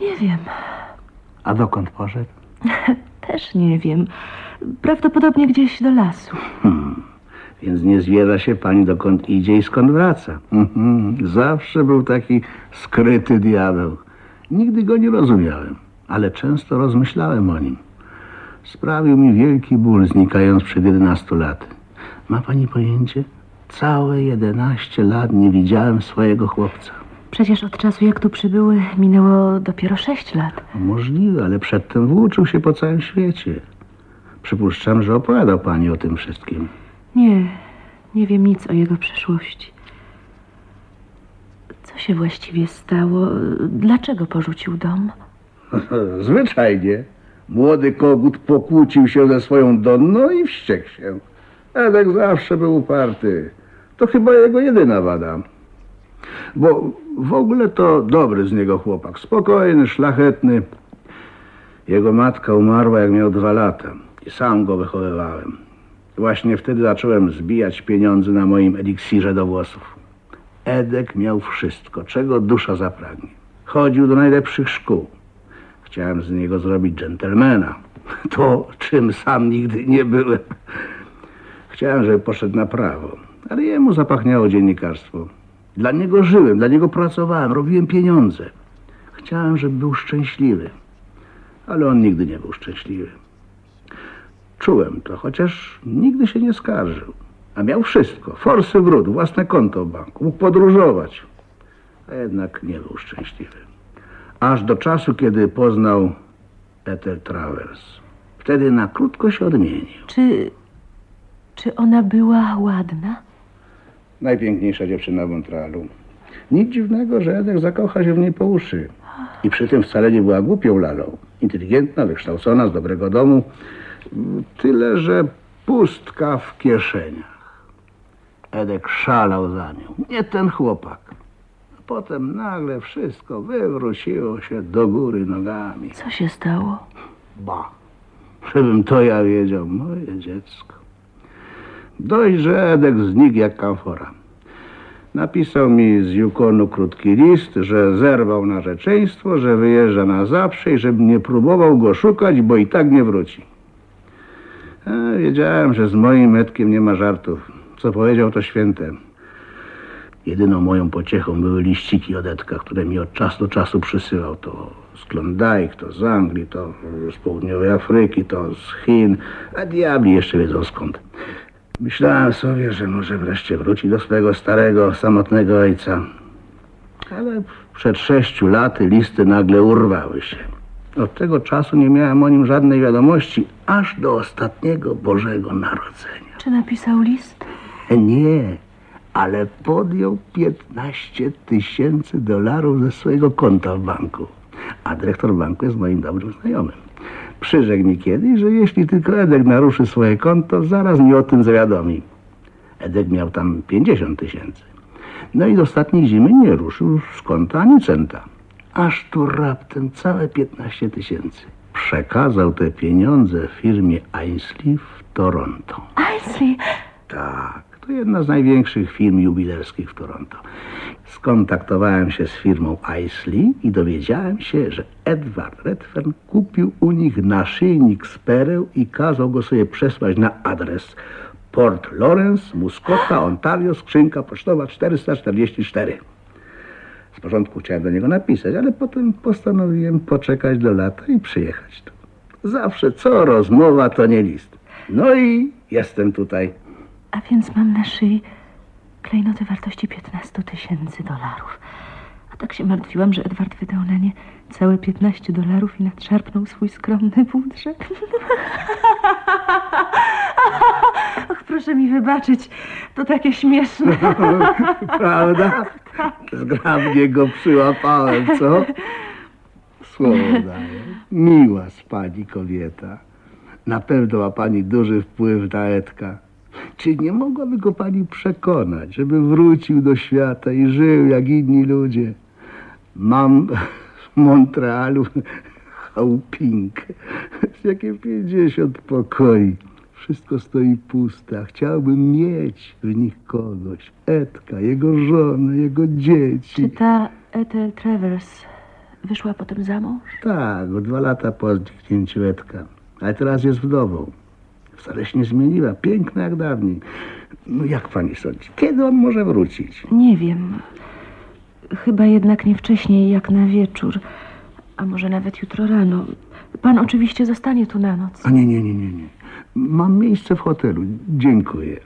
Nie wiem. A dokąd poszedł? Też nie wiem. Prawdopodobnie gdzieś do lasu. Więc nie zwierza się pani dokąd idzie i skąd wraca. Mhm. Zawsze był taki skryty diabeł. Nigdy go nie rozumiałem, ale często rozmyślałem o nim. Sprawił mi wielki ból, znikając przed 11 lat. Ma pani pojęcie? Całe 11 lat nie widziałem swojego chłopca. Przecież od czasu, jak tu przybyły, minęło dopiero sześć lat. Możliwe, ale przedtem włóczył się po całym świecie. Przypuszczam, że opowiadał pani o tym wszystkim. Nie, nie wiem nic o jego przeszłości. Co się właściwie stało? Dlaczego porzucił dom? Zwyczajnie. Młody kogut pokłócił się ze swoją Donną i wściekł się. Edek zawsze był uparty. To chyba jego jedyna wada. Bo w ogóle to dobry z niego chłopak. Spokojny, szlachetny. Jego matka umarła jak miał dwa lata. I sam go wychowywałem. Właśnie wtedy zacząłem zbijać pieniądze na moim eliksirze do włosów. Edek miał wszystko, czego dusza zapragnie. Chodził do najlepszych szkół. Chciałem z niego zrobić dżentelmena. To, czym sam nigdy nie byłem. Chciałem, żeby poszedł na prawo, ale jemu zapachniało dziennikarstwo. Dla niego żyłem, dla niego pracowałem, robiłem pieniądze. Chciałem, żeby był szczęśliwy, ale on nigdy nie był szczęśliwy. Czułem to, chociaż nigdy się nie skarżył. A miał wszystko, forsy wrót, własne konto w banku, mógł podróżować. A jednak nie był szczęśliwy aż do czasu, kiedy poznał Ethel Travers. Wtedy na krótko się odmienił. Czy. czy ona była ładna? Najpiękniejsza dziewczyna w Montrealu. Nic dziwnego, że Edek zakocha się w niej po uszy. I przy tym wcale nie była głupią lalą. Inteligentna, wykształcona, z dobrego domu. Tyle, że pustka w kieszeniach. Edek szalał za nią. Nie ten chłopak. Potem nagle wszystko wywróciło się do góry nogami. Co się stało? Ba, żebym to ja wiedział, moje dziecko. Dość, że Edek znikł jak kamfora. Napisał mi z Yukonu krótki list, że zerwał narzeczeństwo, że wyjeżdża na zawsze i żebym nie próbował go szukać, bo i tak nie wróci. A, wiedziałem, że z moim Edkiem nie ma żartów. Co powiedział, to święte. Jedyną moją pociechą były liściki od Edka, które mi od czasu do czasu przysyłał. To z Klondike, to z Anglii, to z południowej Afryki, to z Chin, a diabli jeszcze wiedzą skąd. Myślałem sobie, że może wreszcie wróci do swojego starego, samotnego ojca. Ale przed sześciu laty listy nagle urwały się. Od tego czasu nie miałem o nim żadnej wiadomości, aż do ostatniego Bożego Narodzenia. Czy napisał list? Nie, ale podjął 15 tysięcy dolarów ze swojego konta w banku. A dyrektor banku jest moim dobrym znajomym. Przyrzekł mi kiedyś, że jeśli tylko Edek naruszy swoje konto, zaraz mi o tym zawiadomi. Edek miał tam 50 tysięcy. No i do ostatniej zimy nie ruszył z konta ani centa. Aż tu raptem całe 15 tysięcy. Przekazał te pieniądze firmie Ainsley w Toronto. Ainsley! Tak, to jedna z największych firm jubilerskich w Toronto. Skontaktowałem się z firmą Aisley i dowiedziałem się, że Edward Redfern kupił u nich naszyjnik z pereł i kazał go sobie przesłać na adres Port Lawrence, Muscota, Ontario, skrzynka pocztowa 444. Z porządku chciałem do niego napisać, ale potem postanowiłem poczekać do lata i przyjechać tu. Zawsze co rozmowa, to nie list. No i jestem tutaj. A więc mam na szyi klejnoty wartości 15 tysięcy dolarów. A tak się martwiłam, że Edward wydał na nie całe 15 dolarów i nadszarpnął swój skromny budżet. Och, proszę mi wybaczyć, to takie śmieszne. Prawda? Zgrabnie go przyłapałem, co? Słowo daję. Miła z pani kobieta. Na pewno ma pani duży wpływ na Edka. Czy nie mogłaby go pani przekonać, żeby wrócił do świata i żył jak inni ludzie? Mam w Montrealu chałupinkę z jakie 50 pokoi. Wszystko stoi puste. Chciałbym mieć w nich kogoś. Edka, jego żonę, jego dzieci. Czy ta Ethel Travers wyszła potem za mąż? Tak, dwa lata po zniknięciu Edka. Ale teraz jest wdową. Wcale się nie zmieniła. Piękna jak dawniej. No jak pani sądzi? Kiedy on może wrócić? Nie wiem. Chyba jednak nie wcześniej jak na wieczór. A może nawet jutro rano. Pan oczywiście zostanie tu na noc. A nie, nie, nie, nie, nie. Mam miejsce w hotelu. Dziękuję.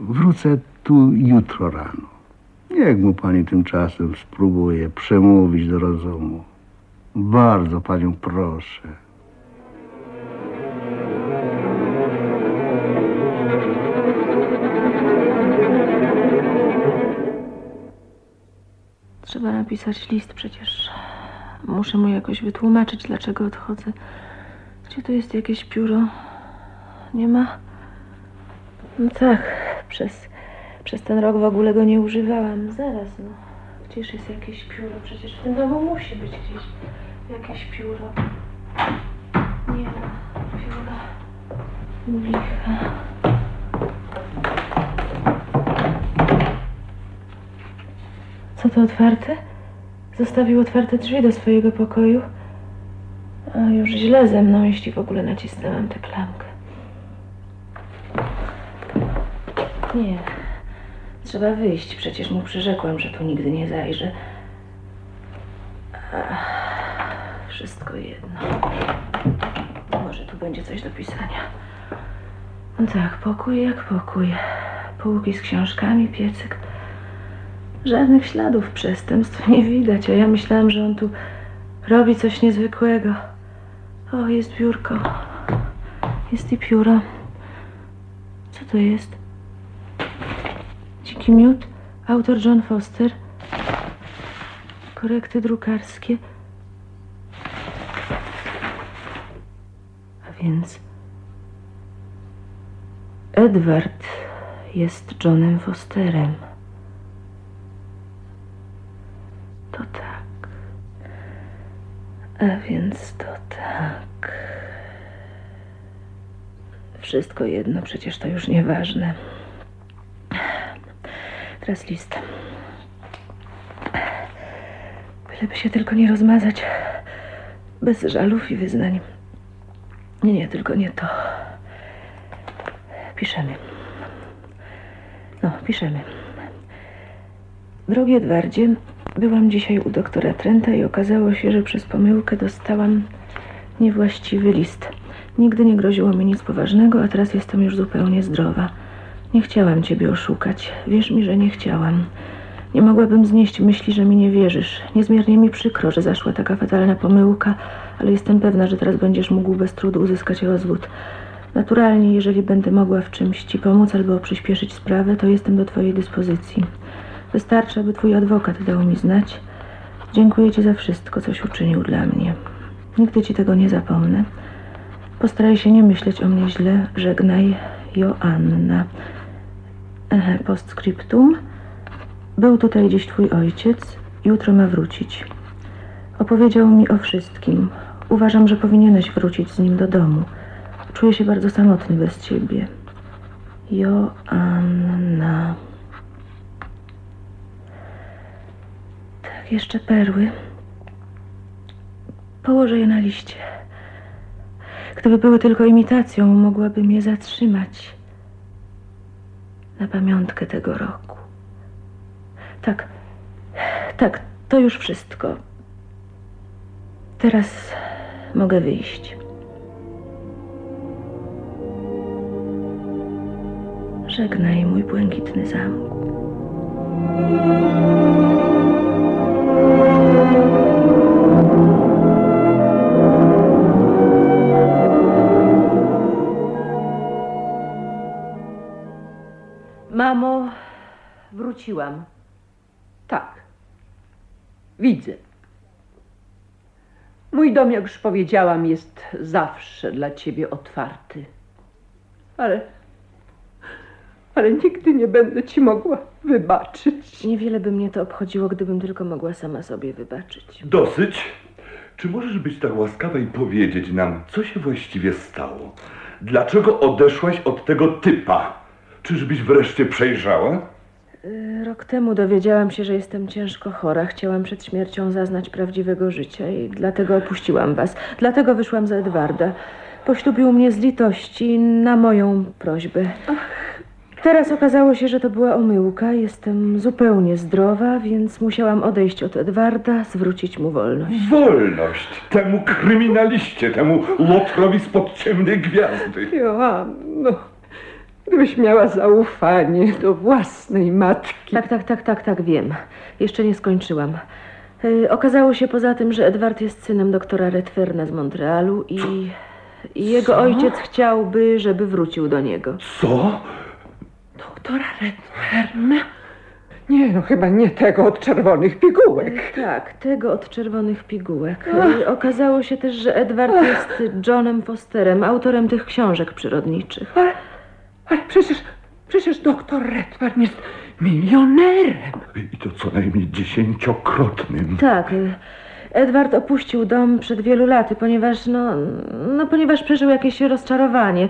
Wrócę tu jutro rano. Niech mu pani tymczasem spróbuje przemówić do rozumu. Bardzo panią proszę. Trzeba napisać list przecież. Muszę mu jakoś wytłumaczyć, dlaczego odchodzę. Gdzie tu jest jakieś pióro? Nie ma? No tak, przez, przez ten rok w ogóle go nie używałam. Zaraz, no. Gdzież jest jakieś pióro? Przecież w tym domu musi być gdzieś jakieś pióro. Nie ma pióra. Licha. Co to otwarte? Zostawił otwarte drzwi do swojego pokoju. A już źle ze mną, jeśli w ogóle nacisnęłam tę klamkę. Nie. Trzeba wyjść. Przecież mu przyrzekłam, że tu nigdy nie zajrzę. Ach, wszystko jedno. Może tu będzie coś do pisania. No tak, pokój jak pokój. Półki z książkami, piecyk. Żadnych śladów przestępstw nie widać, a ja myślałam, że on tu robi coś niezwykłego. O, jest biurko. Jest i pióro. Co to jest? Dziki miód? Autor John Foster. Korekty drukarskie. A więc... Edward jest Johnem Fosterem. Tak. A więc to tak. Wszystko jedno, przecież to już nieważne. Teraz list. Byleby się tylko nie rozmazać. Bez żalów i wyznań. Nie, nie, tylko nie to. Piszemy. No, piszemy. Drogie Edwardzie, byłam dzisiaj u doktora Trenta i okazało się, że przez pomyłkę dostałam niewłaściwy list. Nigdy nie groziło mi nic poważnego, a teraz jestem już zupełnie zdrowa. Nie chciałam ciebie oszukać. Wierz mi, że nie chciałam. Nie mogłabym znieść myśli, że mi nie wierzysz. Niezmiernie mi przykro, że zaszła taka fatalna pomyłka, ale jestem pewna, że teraz będziesz mógł bez trudu uzyskać rozwód. Naturalnie, jeżeli będę mogła w czymś ci pomóc albo przyspieszyć sprawę, to jestem do twojej dyspozycji. Wystarczy, aby twój adwokat dał mi znać. Dziękuję ci za wszystko, coś uczynił dla mnie. Nigdy ci tego nie zapomnę. Postaraj się nie myśleć o mnie źle. Żegnaj, Joanna. Postscriptum. Był tutaj dziś twój ojciec. Jutro ma wrócić. Opowiedział mi o wszystkim. Uważam, że powinieneś wrócić z nim do domu. Czuję się bardzo samotny bez ciebie. Joanna. Jeszcze perły. Położę je na liście. Gdyby były tylko imitacją, mogłabym je zatrzymać na pamiątkę tego roku. Tak, tak, to już wszystko. Teraz mogę wyjść. Żegnaj, mój błękitny zamku. Mamo, wróciłam. Tak. Widzę. Mój dom, jak już powiedziałam, jest zawsze dla ciebie otwarty. Ale ale nigdy nie będę ci mogła wybaczyć. Niewiele by mnie to obchodziło, gdybym tylko mogła sama sobie wybaczyć. Dosyć. Czy możesz być tak łaskawa i powiedzieć nam, co się właściwie stało? Dlaczego odeszłaś od tego typa? Czyżbyś wreszcie przejrzała? Y, Rok temu dowiedziałam się, że jestem ciężko chora. Chciałam przed śmiercią zaznać prawdziwego życia i dlatego opuściłam was. Dlatego wyszłam za Edwarda. Poślubił mnie z litości na moją prośbę. Teraz okazało się, że to była omyłka. Jestem zupełnie zdrowa, więc musiałam odejść od Edwarda, zwrócić mu wolność. Wolność temu kryminaliście, temu łotrowi spod ciemnej gwiazdy. Joanno, gdybyś miała zaufanie do własnej matki. Tak, tak, tak, tak, tak, wiem. Jeszcze nie skończyłam. Y, Okazało się poza tym, że Edward jest synem doktora Redferna z Montrealu i, i jego ojciec chciałby, żeby wrócił do niego. Co? Doktora Redferna? Nie, no chyba nie tego od czerwonych pigułek. Tak, tego od czerwonych pigułek. Y, Okazało się też, że Edward jest Johnem Fosterem, autorem tych książek przyrodniczych. Ale, ale przecież, przecież doktor Redfern jest milionerem. I to co najmniej dziesięciokrotnym. Tak. Edward opuścił dom przed wielu laty, ponieważ, no, no, ponieważ przeżył jakieś rozczarowanie.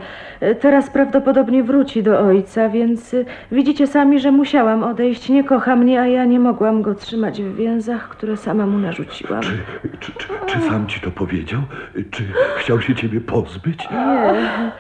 Teraz prawdopodobnie wróci do ojca, więc y, widzicie sami, że musiałam odejść. Nie kocha mnie, a ja nie mogłam go trzymać w więzach, które sama mu narzuciłam. Czy, czy, czy, czy sam ci to powiedział? Czy chciał się ciebie pozbyć? Nie,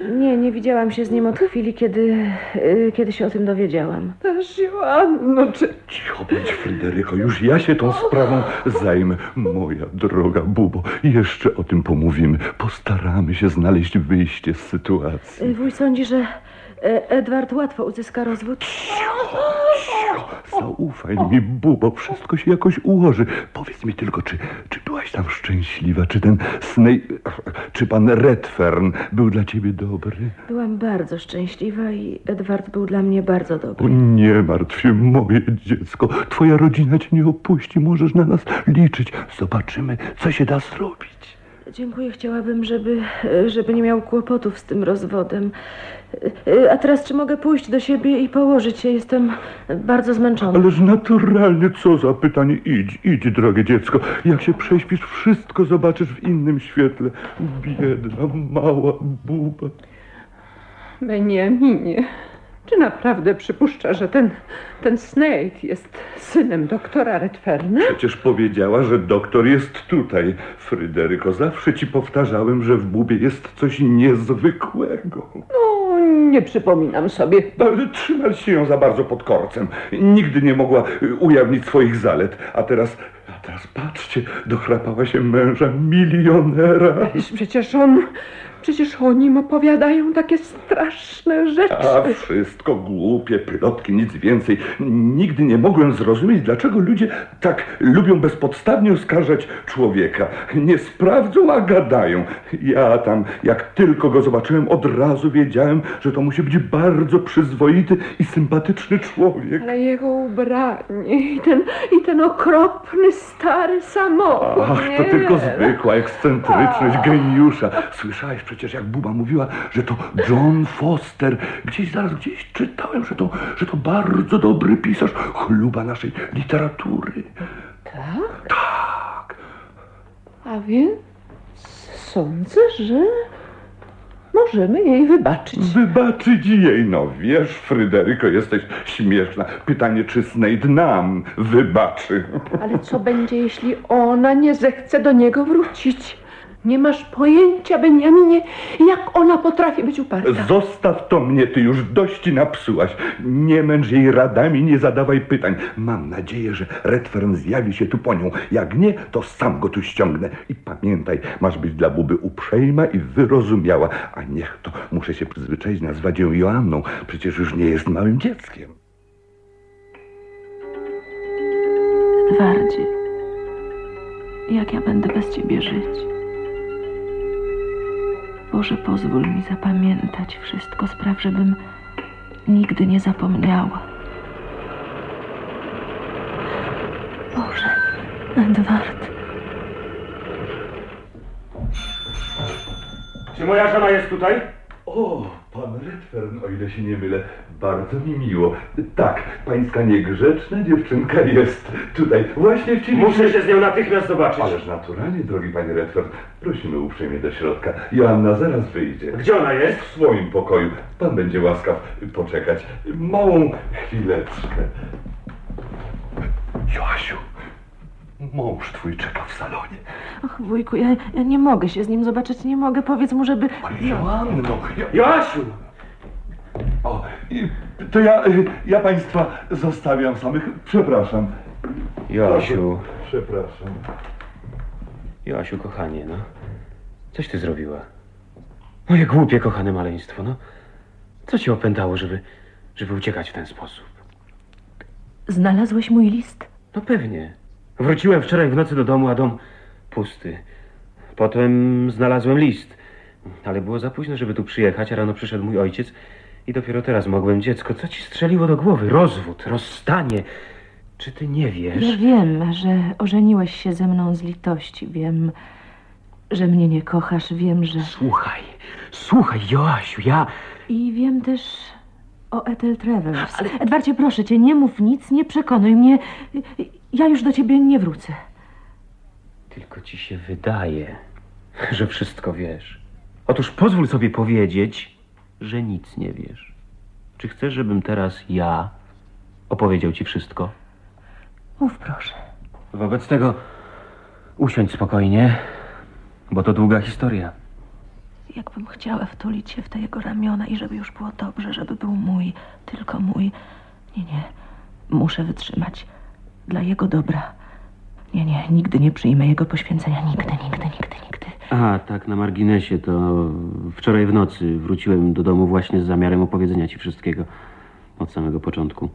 nie, nie widziałam się z nim od chwili, kiedy, y, kiedy się o tym dowiedziałam. Też Joanno, czy... Cicho bądź, Fryderyko, już ja się tą sprawą zajmę. Moja droga Bubo, jeszcze o tym pomówimy. Postaramy się znaleźć wyjście z sytuacji. Wuj sądzi, że Edward łatwo uzyska rozwód. Zaufaj mi, Bubo, wszystko się jakoś ułoży. Powiedz mi tylko, czy, czy byłaś tam szczęśliwa, czy ten Snake, czy pan Redfern był dla ciebie dobry? Byłam bardzo szczęśliwa i Edward był dla mnie bardzo dobry. O, nie martw się, moje dziecko. Twoja rodzina cię nie opuści, możesz na nas liczyć. Zobaczymy, co się da zrobić. Dziękuję, chciałabym, żeby, żeby nie miał kłopotów z tym rozwodem. A teraz czy mogę pójść do siebie i położyć się? Jestem bardzo zmęczona. Ależ naturalnie, co za pytanie. Idź, idź, drogie dziecko. Jak się prześpisz, wszystko zobaczysz w innym świetle. Biedna, mała buba. Beniaminie, czy naprawdę przypuszcza, że ten, ten Snake jest synem doktora Redferna? Przecież powiedziała, że doktor jest tutaj. Fryderyko, zawsze ci powtarzałem, że w bubie jest coś niezwykłego. No, nie przypominam sobie. Ale trzymać się ją za bardzo pod korcem. Nigdy nie mogła y, ujawnić swoich zalet. A teraz, a teraz patrzcie, dochrapała się męża milionera. Ależ Przecież on, przecież o nim opowiadają takie straszne rzeczy. A wszystko głupie, plotki, nic więcej. Nigdy nie mogłem zrozumieć, dlaczego ludzie tak lubią bezpodstawnie oskarżać człowieka. Nie sprawdzą, a gadają. Ja tam, jak tylko go zobaczyłem, od razu wiedziałem, że to musi być bardzo przyzwoity i sympatyczny człowiek. Ale jego ubranie i ten, i ten okropny stary samochód. Ach, to nie? tylko zwykła ekscentryczność geniusza. Słyszałeś przecież, jak Buba mówiła, że to John Foster. Gdzieś zaraz gdzieś czytałem, że to, że to bardzo dobry pisarz, chluba naszej literatury. Tak? Tak. A więc sądzę, że możemy jej wybaczyć. Wybaczyć jej, no wiesz, Fryderyko, jesteś śmieszna. Pytanie, czy Snape nam wybaczy. Ale co będzie, jeśli ona nie zechce do niego wrócić? Nie masz pojęcia, Beniaminie, jak ona potrafi być uparta. Zostaw to mnie, ty już dość napsułaś. Nie męcz jej radami, nie zadawaj pytań. Mam nadzieję, że Redfern zjawi się tu po nią. Jak nie, to sam go tu ściągnę. I pamiętaj, masz być dla Buby uprzejma i wyrozumiała. A niech to, muszę się przyzwyczaić nazwać ją Joanną. Przecież już nie jest małym dzieckiem. Edwardzie, jak ja będę bez ciebie żyć? Boże, pozwól mi zapamiętać wszystko. Spraw, żebym nigdy nie zapomniała. Boże, Edward. Czy moja żona jest tutaj? O, pan Redfern, o ile się nie mylę, bardzo mi miło. Tak, pańska niegrzeczna dziewczynka jest tutaj. Właśnie chcieliśmy... Muszę się z nią natychmiast zobaczyć. Ależ naturalnie, drogi panie Redfern. Prosimy uprzejmie do środka. Joanna zaraz wyjdzie. Gdzie ona jest? W swoim pokoju. Pan będzie łaskaw poczekać. Małą chwileczkę. Joasiu, mąż twój czeka w salonie. Och, wujku, ja, ja nie mogę się z nim zobaczyć, nie mogę. Powiedz mu, żeby... Ale Joanno, jo... Joasiu! O, to ja, y, ja państwa zostawiam samych. Przepraszam. Joasiu, Przepraszam. Joasiu, kochanie, no. Coś ty zrobiła. Moje głupie, kochane maleństwo, no. Co cię opętało, żeby, żeby uciekać w ten sposób? Znalazłeś mój list? No pewnie. Wróciłem wczoraj w nocy do domu, a dom pusty. Potem znalazłem list. Ale było za późno, żeby tu przyjechać, a rano przyszedł mój ojciec i dopiero teraz mogłem dziecko. Co ci strzeliło do głowy? Rozwód, rozstanie. Czy ty nie wiesz? Ja wiem, że ożeniłeś się ze mną z litości. Wiem, że mnie nie kochasz. Wiem, że... Słuchaj, słuchaj, Joasiu, ja... I wiem też o Ethel Travers. Ale... Edwardzie, proszę cię, nie mów nic, nie przekonuj mnie. Ja już do ciebie nie wrócę. Tylko ci się wydaje, że wszystko wiesz. Otóż pozwól sobie powiedzieć, że nic nie wiesz. Czy chcesz, żebym teraz ja opowiedział ci wszystko? Mów proszę. Wobec tego usiądź spokojnie, bo to długa historia. Jakbym chciała wtulić się w te jego ramiona i żeby już było dobrze, żeby był mój, tylko mój. Nie, nie. Muszę wytrzymać. Dla jego dobra. Nie, nie. Nigdy nie przyjmę jego poświęcenia. Nigdy, nigdy, nigdy, nigdy. A, tak, na marginesie to wczoraj w nocy wróciłem do domu właśnie z zamiarem opowiedzenia ci wszystkiego od samego początku.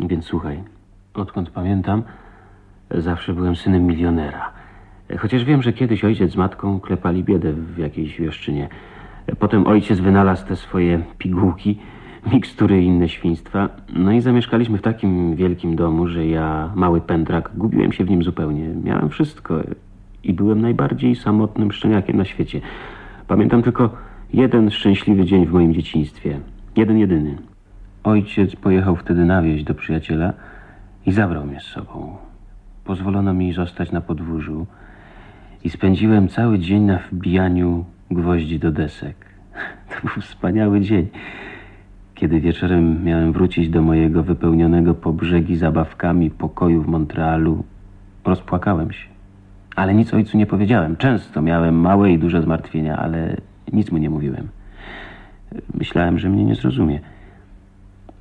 Więc słuchaj, odkąd pamiętam, zawsze byłem synem milionera. Chociaż wiem, że kiedyś ojciec z matką klepali biedę w jakiejś wieszczynie. Potem ojciec wynalazł te swoje pigułki, mikstury i inne świństwa. No i zamieszkaliśmy w takim wielkim domu, że ja, mały pędrak, gubiłem się w nim zupełnie. Miałem wszystko i byłem najbardziej samotnym szczeniakiem na świecie. Pamiętam tylko jeden szczęśliwy dzień w moim dzieciństwie. Jeden jedyny. Ojciec pojechał wtedy na wieś do przyjaciela i zabrał mnie z sobą. Pozwolono mi zostać na podwórzu i spędziłem cały dzień na wbijaniu gwoździ do desek. To był wspaniały dzień. Kiedy wieczorem miałem wrócić do mojego wypełnionego po brzegi zabawkami pokoju w Montrealu, rozpłakałem się. Ale nic ojcu nie powiedziałem. Często miałem małe i duże zmartwienia, ale nic mu nie mówiłem. Myślałem, że mnie nie zrozumie.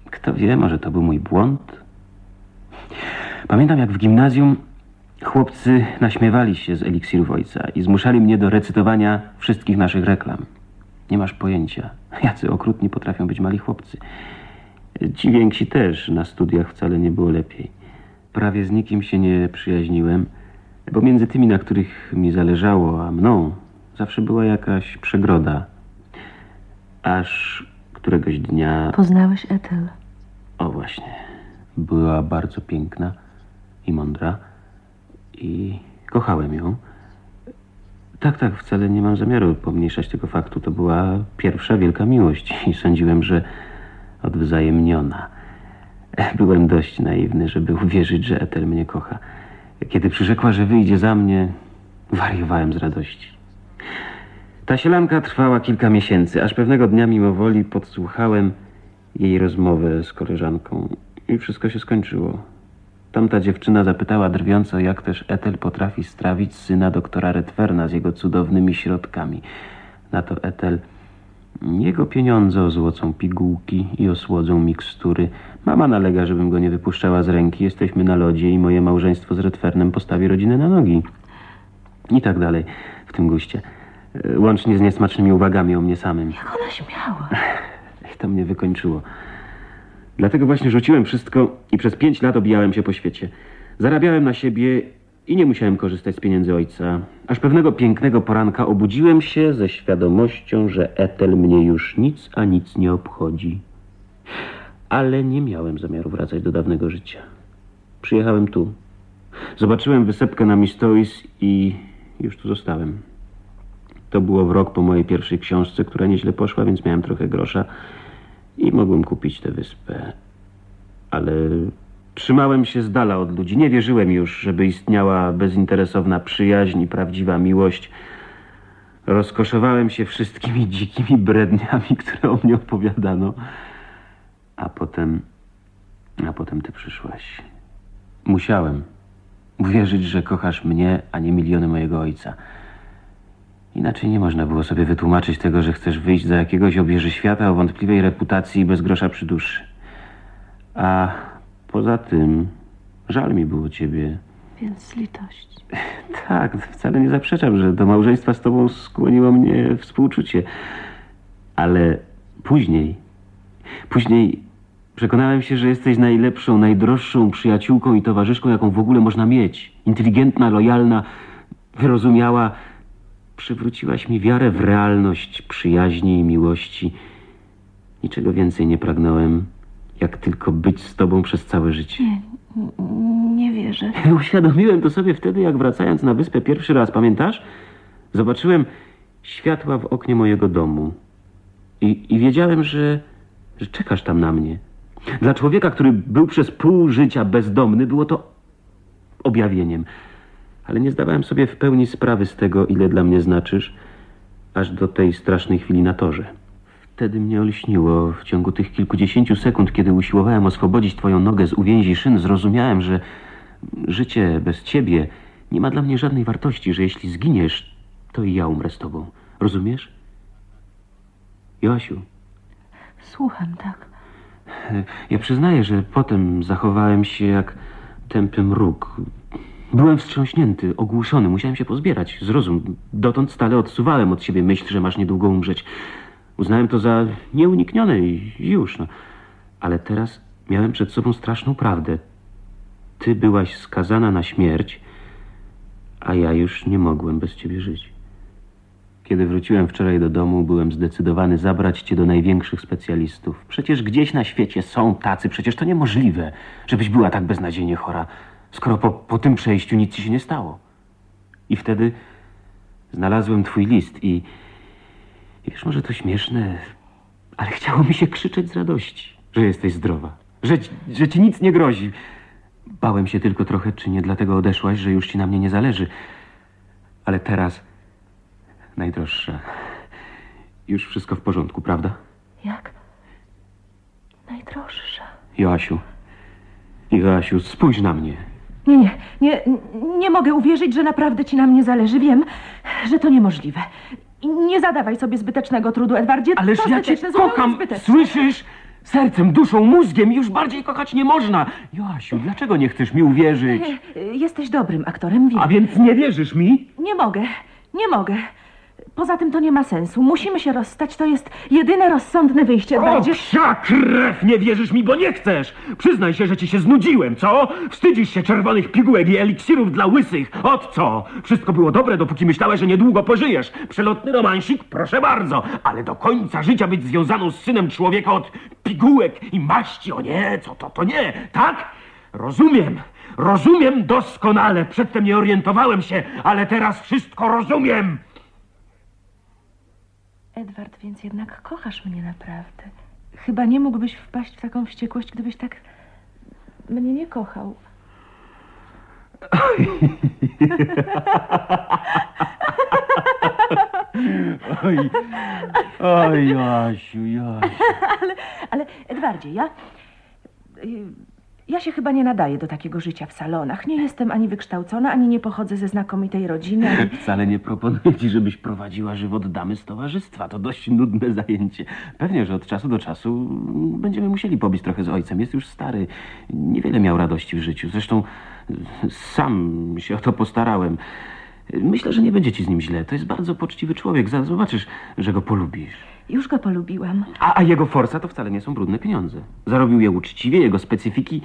Kto wie, może to był mój błąd? Pamiętam, jak w gimnazjum chłopcy naśmiewali się z eliksirów ojca i zmuszali mnie do recytowania wszystkich naszych reklam. Nie masz pojęcia, jacy okrutni potrafią być mali chłopcy. Ci więksi też, na studiach wcale nie było lepiej. Prawie z nikim się nie przyjaźniłem, bo między tymi, na których mi zależało, a mną zawsze była jakaś przegroda. Aż któregoś dnia... Poznałeś Ethel? O właśnie. Była bardzo piękna i mądra i kochałem ją. Tak, tak, wcale nie mam zamiaru pomniejszać tego faktu. To była pierwsza wielka miłość i sądziłem, że odwzajemniona. Byłem dość naiwny, żeby uwierzyć, że Ethel mnie kocha. Kiedy przyrzekła, że wyjdzie za mnie, wariowałem z radości. Ta sielanka trwała kilka miesięcy, aż pewnego dnia mimowoli podsłuchałem jej rozmowę z koleżanką i wszystko się skończyło. Tamta dziewczyna zapytała drwiąco, jak też Ethel potrafi strawić syna doktora Redferna z jego cudownymi środkami. Na to Ethel... Jego pieniądze ozłocą pigułki i osłodzą mikstury. Mama nalega, żebym go nie wypuszczała z ręki. Jesteśmy na lodzie i moje małżeństwo z Redfernem postawi rodzinę na nogi. I tak dalej w tym guście. Łącznie z niesmacznymi uwagami o mnie samym. Jak ona śmiała. To mnie wykończyło. Dlatego właśnie rzuciłem wszystko i przez pięć lat obijałem się po świecie. Zarabiałem na siebie i nie musiałem korzystać z pieniędzy ojca. Aż pewnego pięknego poranka obudziłem się ze świadomością, że Ethel mnie już nic a nic nie obchodzi. Ale nie miałem zamiaru wracać do dawnego życia. Przyjechałem tu, Zobaczyłem wysepkę na Mistois i już tu zostałem. To było w rok po mojej pierwszej książce, która nieźle poszła, więc miałem trochę grosza i mogłem kupić tę wyspę. Ale trzymałem się z dala od ludzi. Nie wierzyłem już, żeby istniała bezinteresowna przyjaźń i prawdziwa miłość. Rozkoszowałem się wszystkimi dzikimi bredniami, które o mnie opowiadano. A potem... A potem ty przyszłaś. Musiałem uwierzyć, że kochasz mnie, a nie miliony mojego ojca. Inaczej nie można było sobie wytłumaczyć tego, że chcesz wyjść za jakiegoś obieży świata o wątpliwej reputacji i bez grosza przy duszy. A poza tym, żal mi było ciebie. Więc litość. Tak, wcale nie zaprzeczam, że do małżeństwa z tobą skłoniło mnie współczucie. Ale później, później przekonałem się, że jesteś najlepszą, najdroższą przyjaciółką i towarzyszką, jaką w ogóle można mieć. Inteligentna, lojalna, wyrozumiała. Przywróciłaś mi wiarę w realność przyjaźni i miłości. Niczego więcej nie pragnąłem, jak tylko być z tobą przez całe życie. Nie, nie wierzę. Uświadomiłem to sobie wtedy, jak wracając na wyspę pierwszy raz, pamiętasz? Zobaczyłem światła w oknie mojego domu. I, i wiedziałem, że, że czekasz tam na mnie. Dla człowieka, który był przez pół życia bezdomny, było to objawieniem. Ale nie zdawałem sobie w pełni sprawy z tego, ile dla mnie znaczysz, aż do tej strasznej chwili na torze. Wtedy mnie olśniło. W ciągu tych kilkudziesięciu sekund, kiedy usiłowałem oswobodzić twoją nogę z uwięzi szyn, zrozumiałem, że życie bez ciebie nie ma dla mnie żadnej wartości, że jeśli zginiesz, to i ja umrę z tobą. Rozumiesz? Joasiu, Słucham, tak. ja przyznaję, że potem zachowałem się jak tępy mruk. Byłem wstrząśnięty, ogłuszony, musiałem się pozbierać. Zrozum, dotąd stale odsuwałem od siebie myśl, że masz niedługo umrzeć. Uznałem to za nieuniknione i już. No. Ale teraz miałem przed sobą straszną prawdę. Ty byłaś skazana na śmierć, a ja już nie mogłem bez ciebie żyć. Kiedy wróciłem wczoraj do domu, byłem zdecydowany zabrać cię do największych specjalistów. Przecież gdzieś na świecie są tacy, przecież to niemożliwe, żebyś była tak beznadziejnie chora, skoro po, po tym przejściu nic ci się nie stało. I wtedy znalazłem twój list i... Wiesz, może to śmieszne, ale chciało mi się krzyczeć z radości, że jesteś zdrowa, że, że ci nic nie grozi. Bałem się tylko trochę, czy nie dlatego odeszłaś, że już ci na mnie nie zależy. Ale teraz, najdroższa, już wszystko w porządku, prawda? Jak? Najdroższa. Joasiu, Joasiu, spójrz na mnie. Nie, nie, nie, nie mogę uwierzyć, że naprawdę ci na mnie zależy. Wiem, że to niemożliwe. I Nie zadawaj sobie zbytecznego trudu, Edwardzie. Ależ to ja cię kocham, Zbyteczne. słyszysz? Sercem, duszą, mózgiem, już bardziej kochać nie można. Joasiu, dlaczego nie chcesz mi uwierzyć? Jesteś dobrym aktorem, wiem. A więc nie wierzysz mi? Nie mogę, nie mogę. Poza tym to nie ma sensu. Musimy się rozstać. To jest jedyne rozsądne wyjście, O, psia krew! Nie wierzysz mi, bo nie chcesz! Przyznaj się, że ci się znudziłem, co? Wstydzisz się czerwonych pigułek i eliksirów dla łysych. Od co? Wszystko było dobre, dopóki myślałeś, że niedługo pożyjesz. Przelotny romansik? Proszę bardzo. Ale do końca życia być związaną z synem człowieka od pigułek i maści? O nie, co to, to nie, tak? Rozumiem. Rozumiem doskonale. Przedtem nie orientowałem się, ale teraz wszystko rozumiem. Edward, więc jednak kochasz mnie naprawdę. Chyba nie mógłbyś wpaść w taką wściekłość, gdybyś tak mnie nie kochał. Oj, oj, Joasiu, Joasiu. ale, ale Edwardzie, ja... Ja się chyba nie nadaję do takiego życia w salonach. Nie jestem ani wykształcona, ani nie pochodzę ze znakomitej rodziny. Wcale nie proponuję ci, żebyś prowadziła żywot damy z towarzystwa. To dość nudne zajęcie. Pewnie, że od czasu do czasu będziemy musieli pobyć trochę z ojcem. Jest już stary. Niewiele miał radości w życiu. Zresztą sam się o to postarałem. Myślę, że nie będzie ci z nim źle. To jest bardzo poczciwy człowiek. Zobaczysz, że go polubisz. Już go polubiłam. A, a jego forsa to wcale nie są brudne pieniądze. Zarobił je uczciwie, jego specyfiki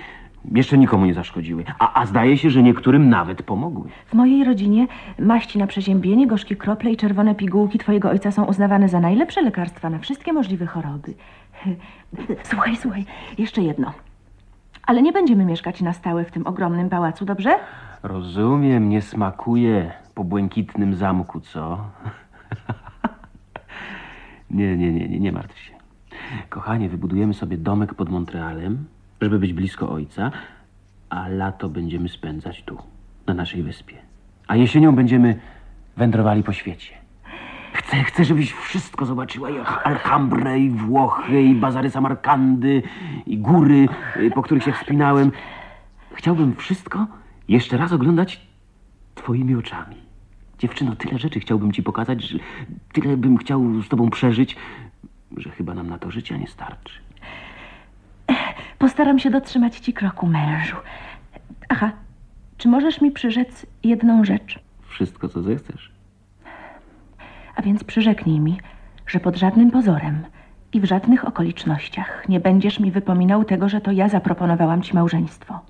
jeszcze nikomu nie zaszkodziły. A, a zdaje się, że niektórym nawet pomogły. W mojej rodzinie maści na przeziębienie, gorzkie krople i czerwone pigułki twojego ojca są uznawane za najlepsze lekarstwa na wszystkie możliwe choroby. Słuchaj, słuchaj, jeszcze jedno. Ale nie będziemy mieszkać na stałe w tym ogromnym pałacu, dobrze? Rozumiem, nie smakuje po błękitnym zamku, co? nie, nie, nie, nie, nie martw się. Kochanie, wybudujemy sobie domek pod Montrealem, żeby być blisko ojca, a lato będziemy spędzać tu, na naszej wyspie. A jesienią będziemy wędrowali po świecie. Chcę, chcę, żebyś wszystko zobaczyła. I Alhambrę, i Włochy, i bazary Samarkandy, i góry, y, po których się wspinałem. Chciałbym wszystko jeszcze raz oglądać twoimi oczami. Dziewczyno, tyle rzeczy chciałbym ci pokazać, że tyle bym chciał z tobą przeżyć, że chyba nam na to życia nie starczy. Postaram się dotrzymać ci kroku, mężu. Aha, czy możesz mi przyrzec jedną rzecz? Wszystko, co zechcesz. A więc przyrzeknij mi, że pod żadnym pozorem i w żadnych okolicznościach nie będziesz mi wypominał tego, że to ja zaproponowałam ci małżeństwo.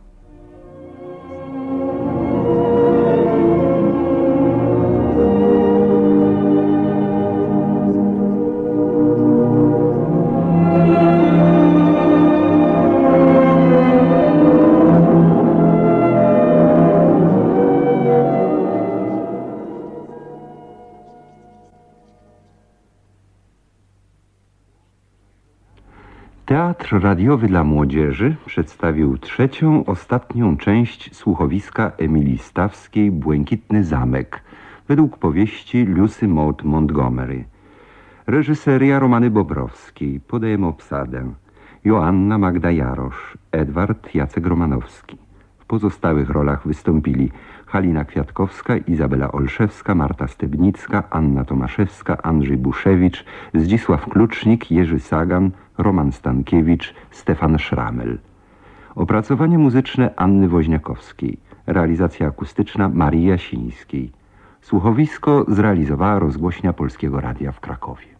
Teatr radiowy dla młodzieży przedstawił trzecią, ostatnią część słuchowiska Emilii Stawskiej Błękitny Zamek według powieści Lucy Maud Montgomery. Reżyseria Romany Bobrowskiej. Podajemy obsadę. Joanna Magda Jarosz, Edward Jacek Romanowski. W pozostałych rolach wystąpili Halina Kwiatkowska, Izabela Olszewska, Marta Stebnicka, Anna Tomaszewska, Andrzej Buszewicz, Zdzisław Klucznik, Jerzy Sagan, Roman Stankiewicz, Stefan Szramel. Opracowanie muzyczne Anny Woźniakowskiej. Realizacja akustyczna Marii Jasińskiej. Słuchowisko zrealizowała rozgłośnia Polskiego Radia w Krakowie.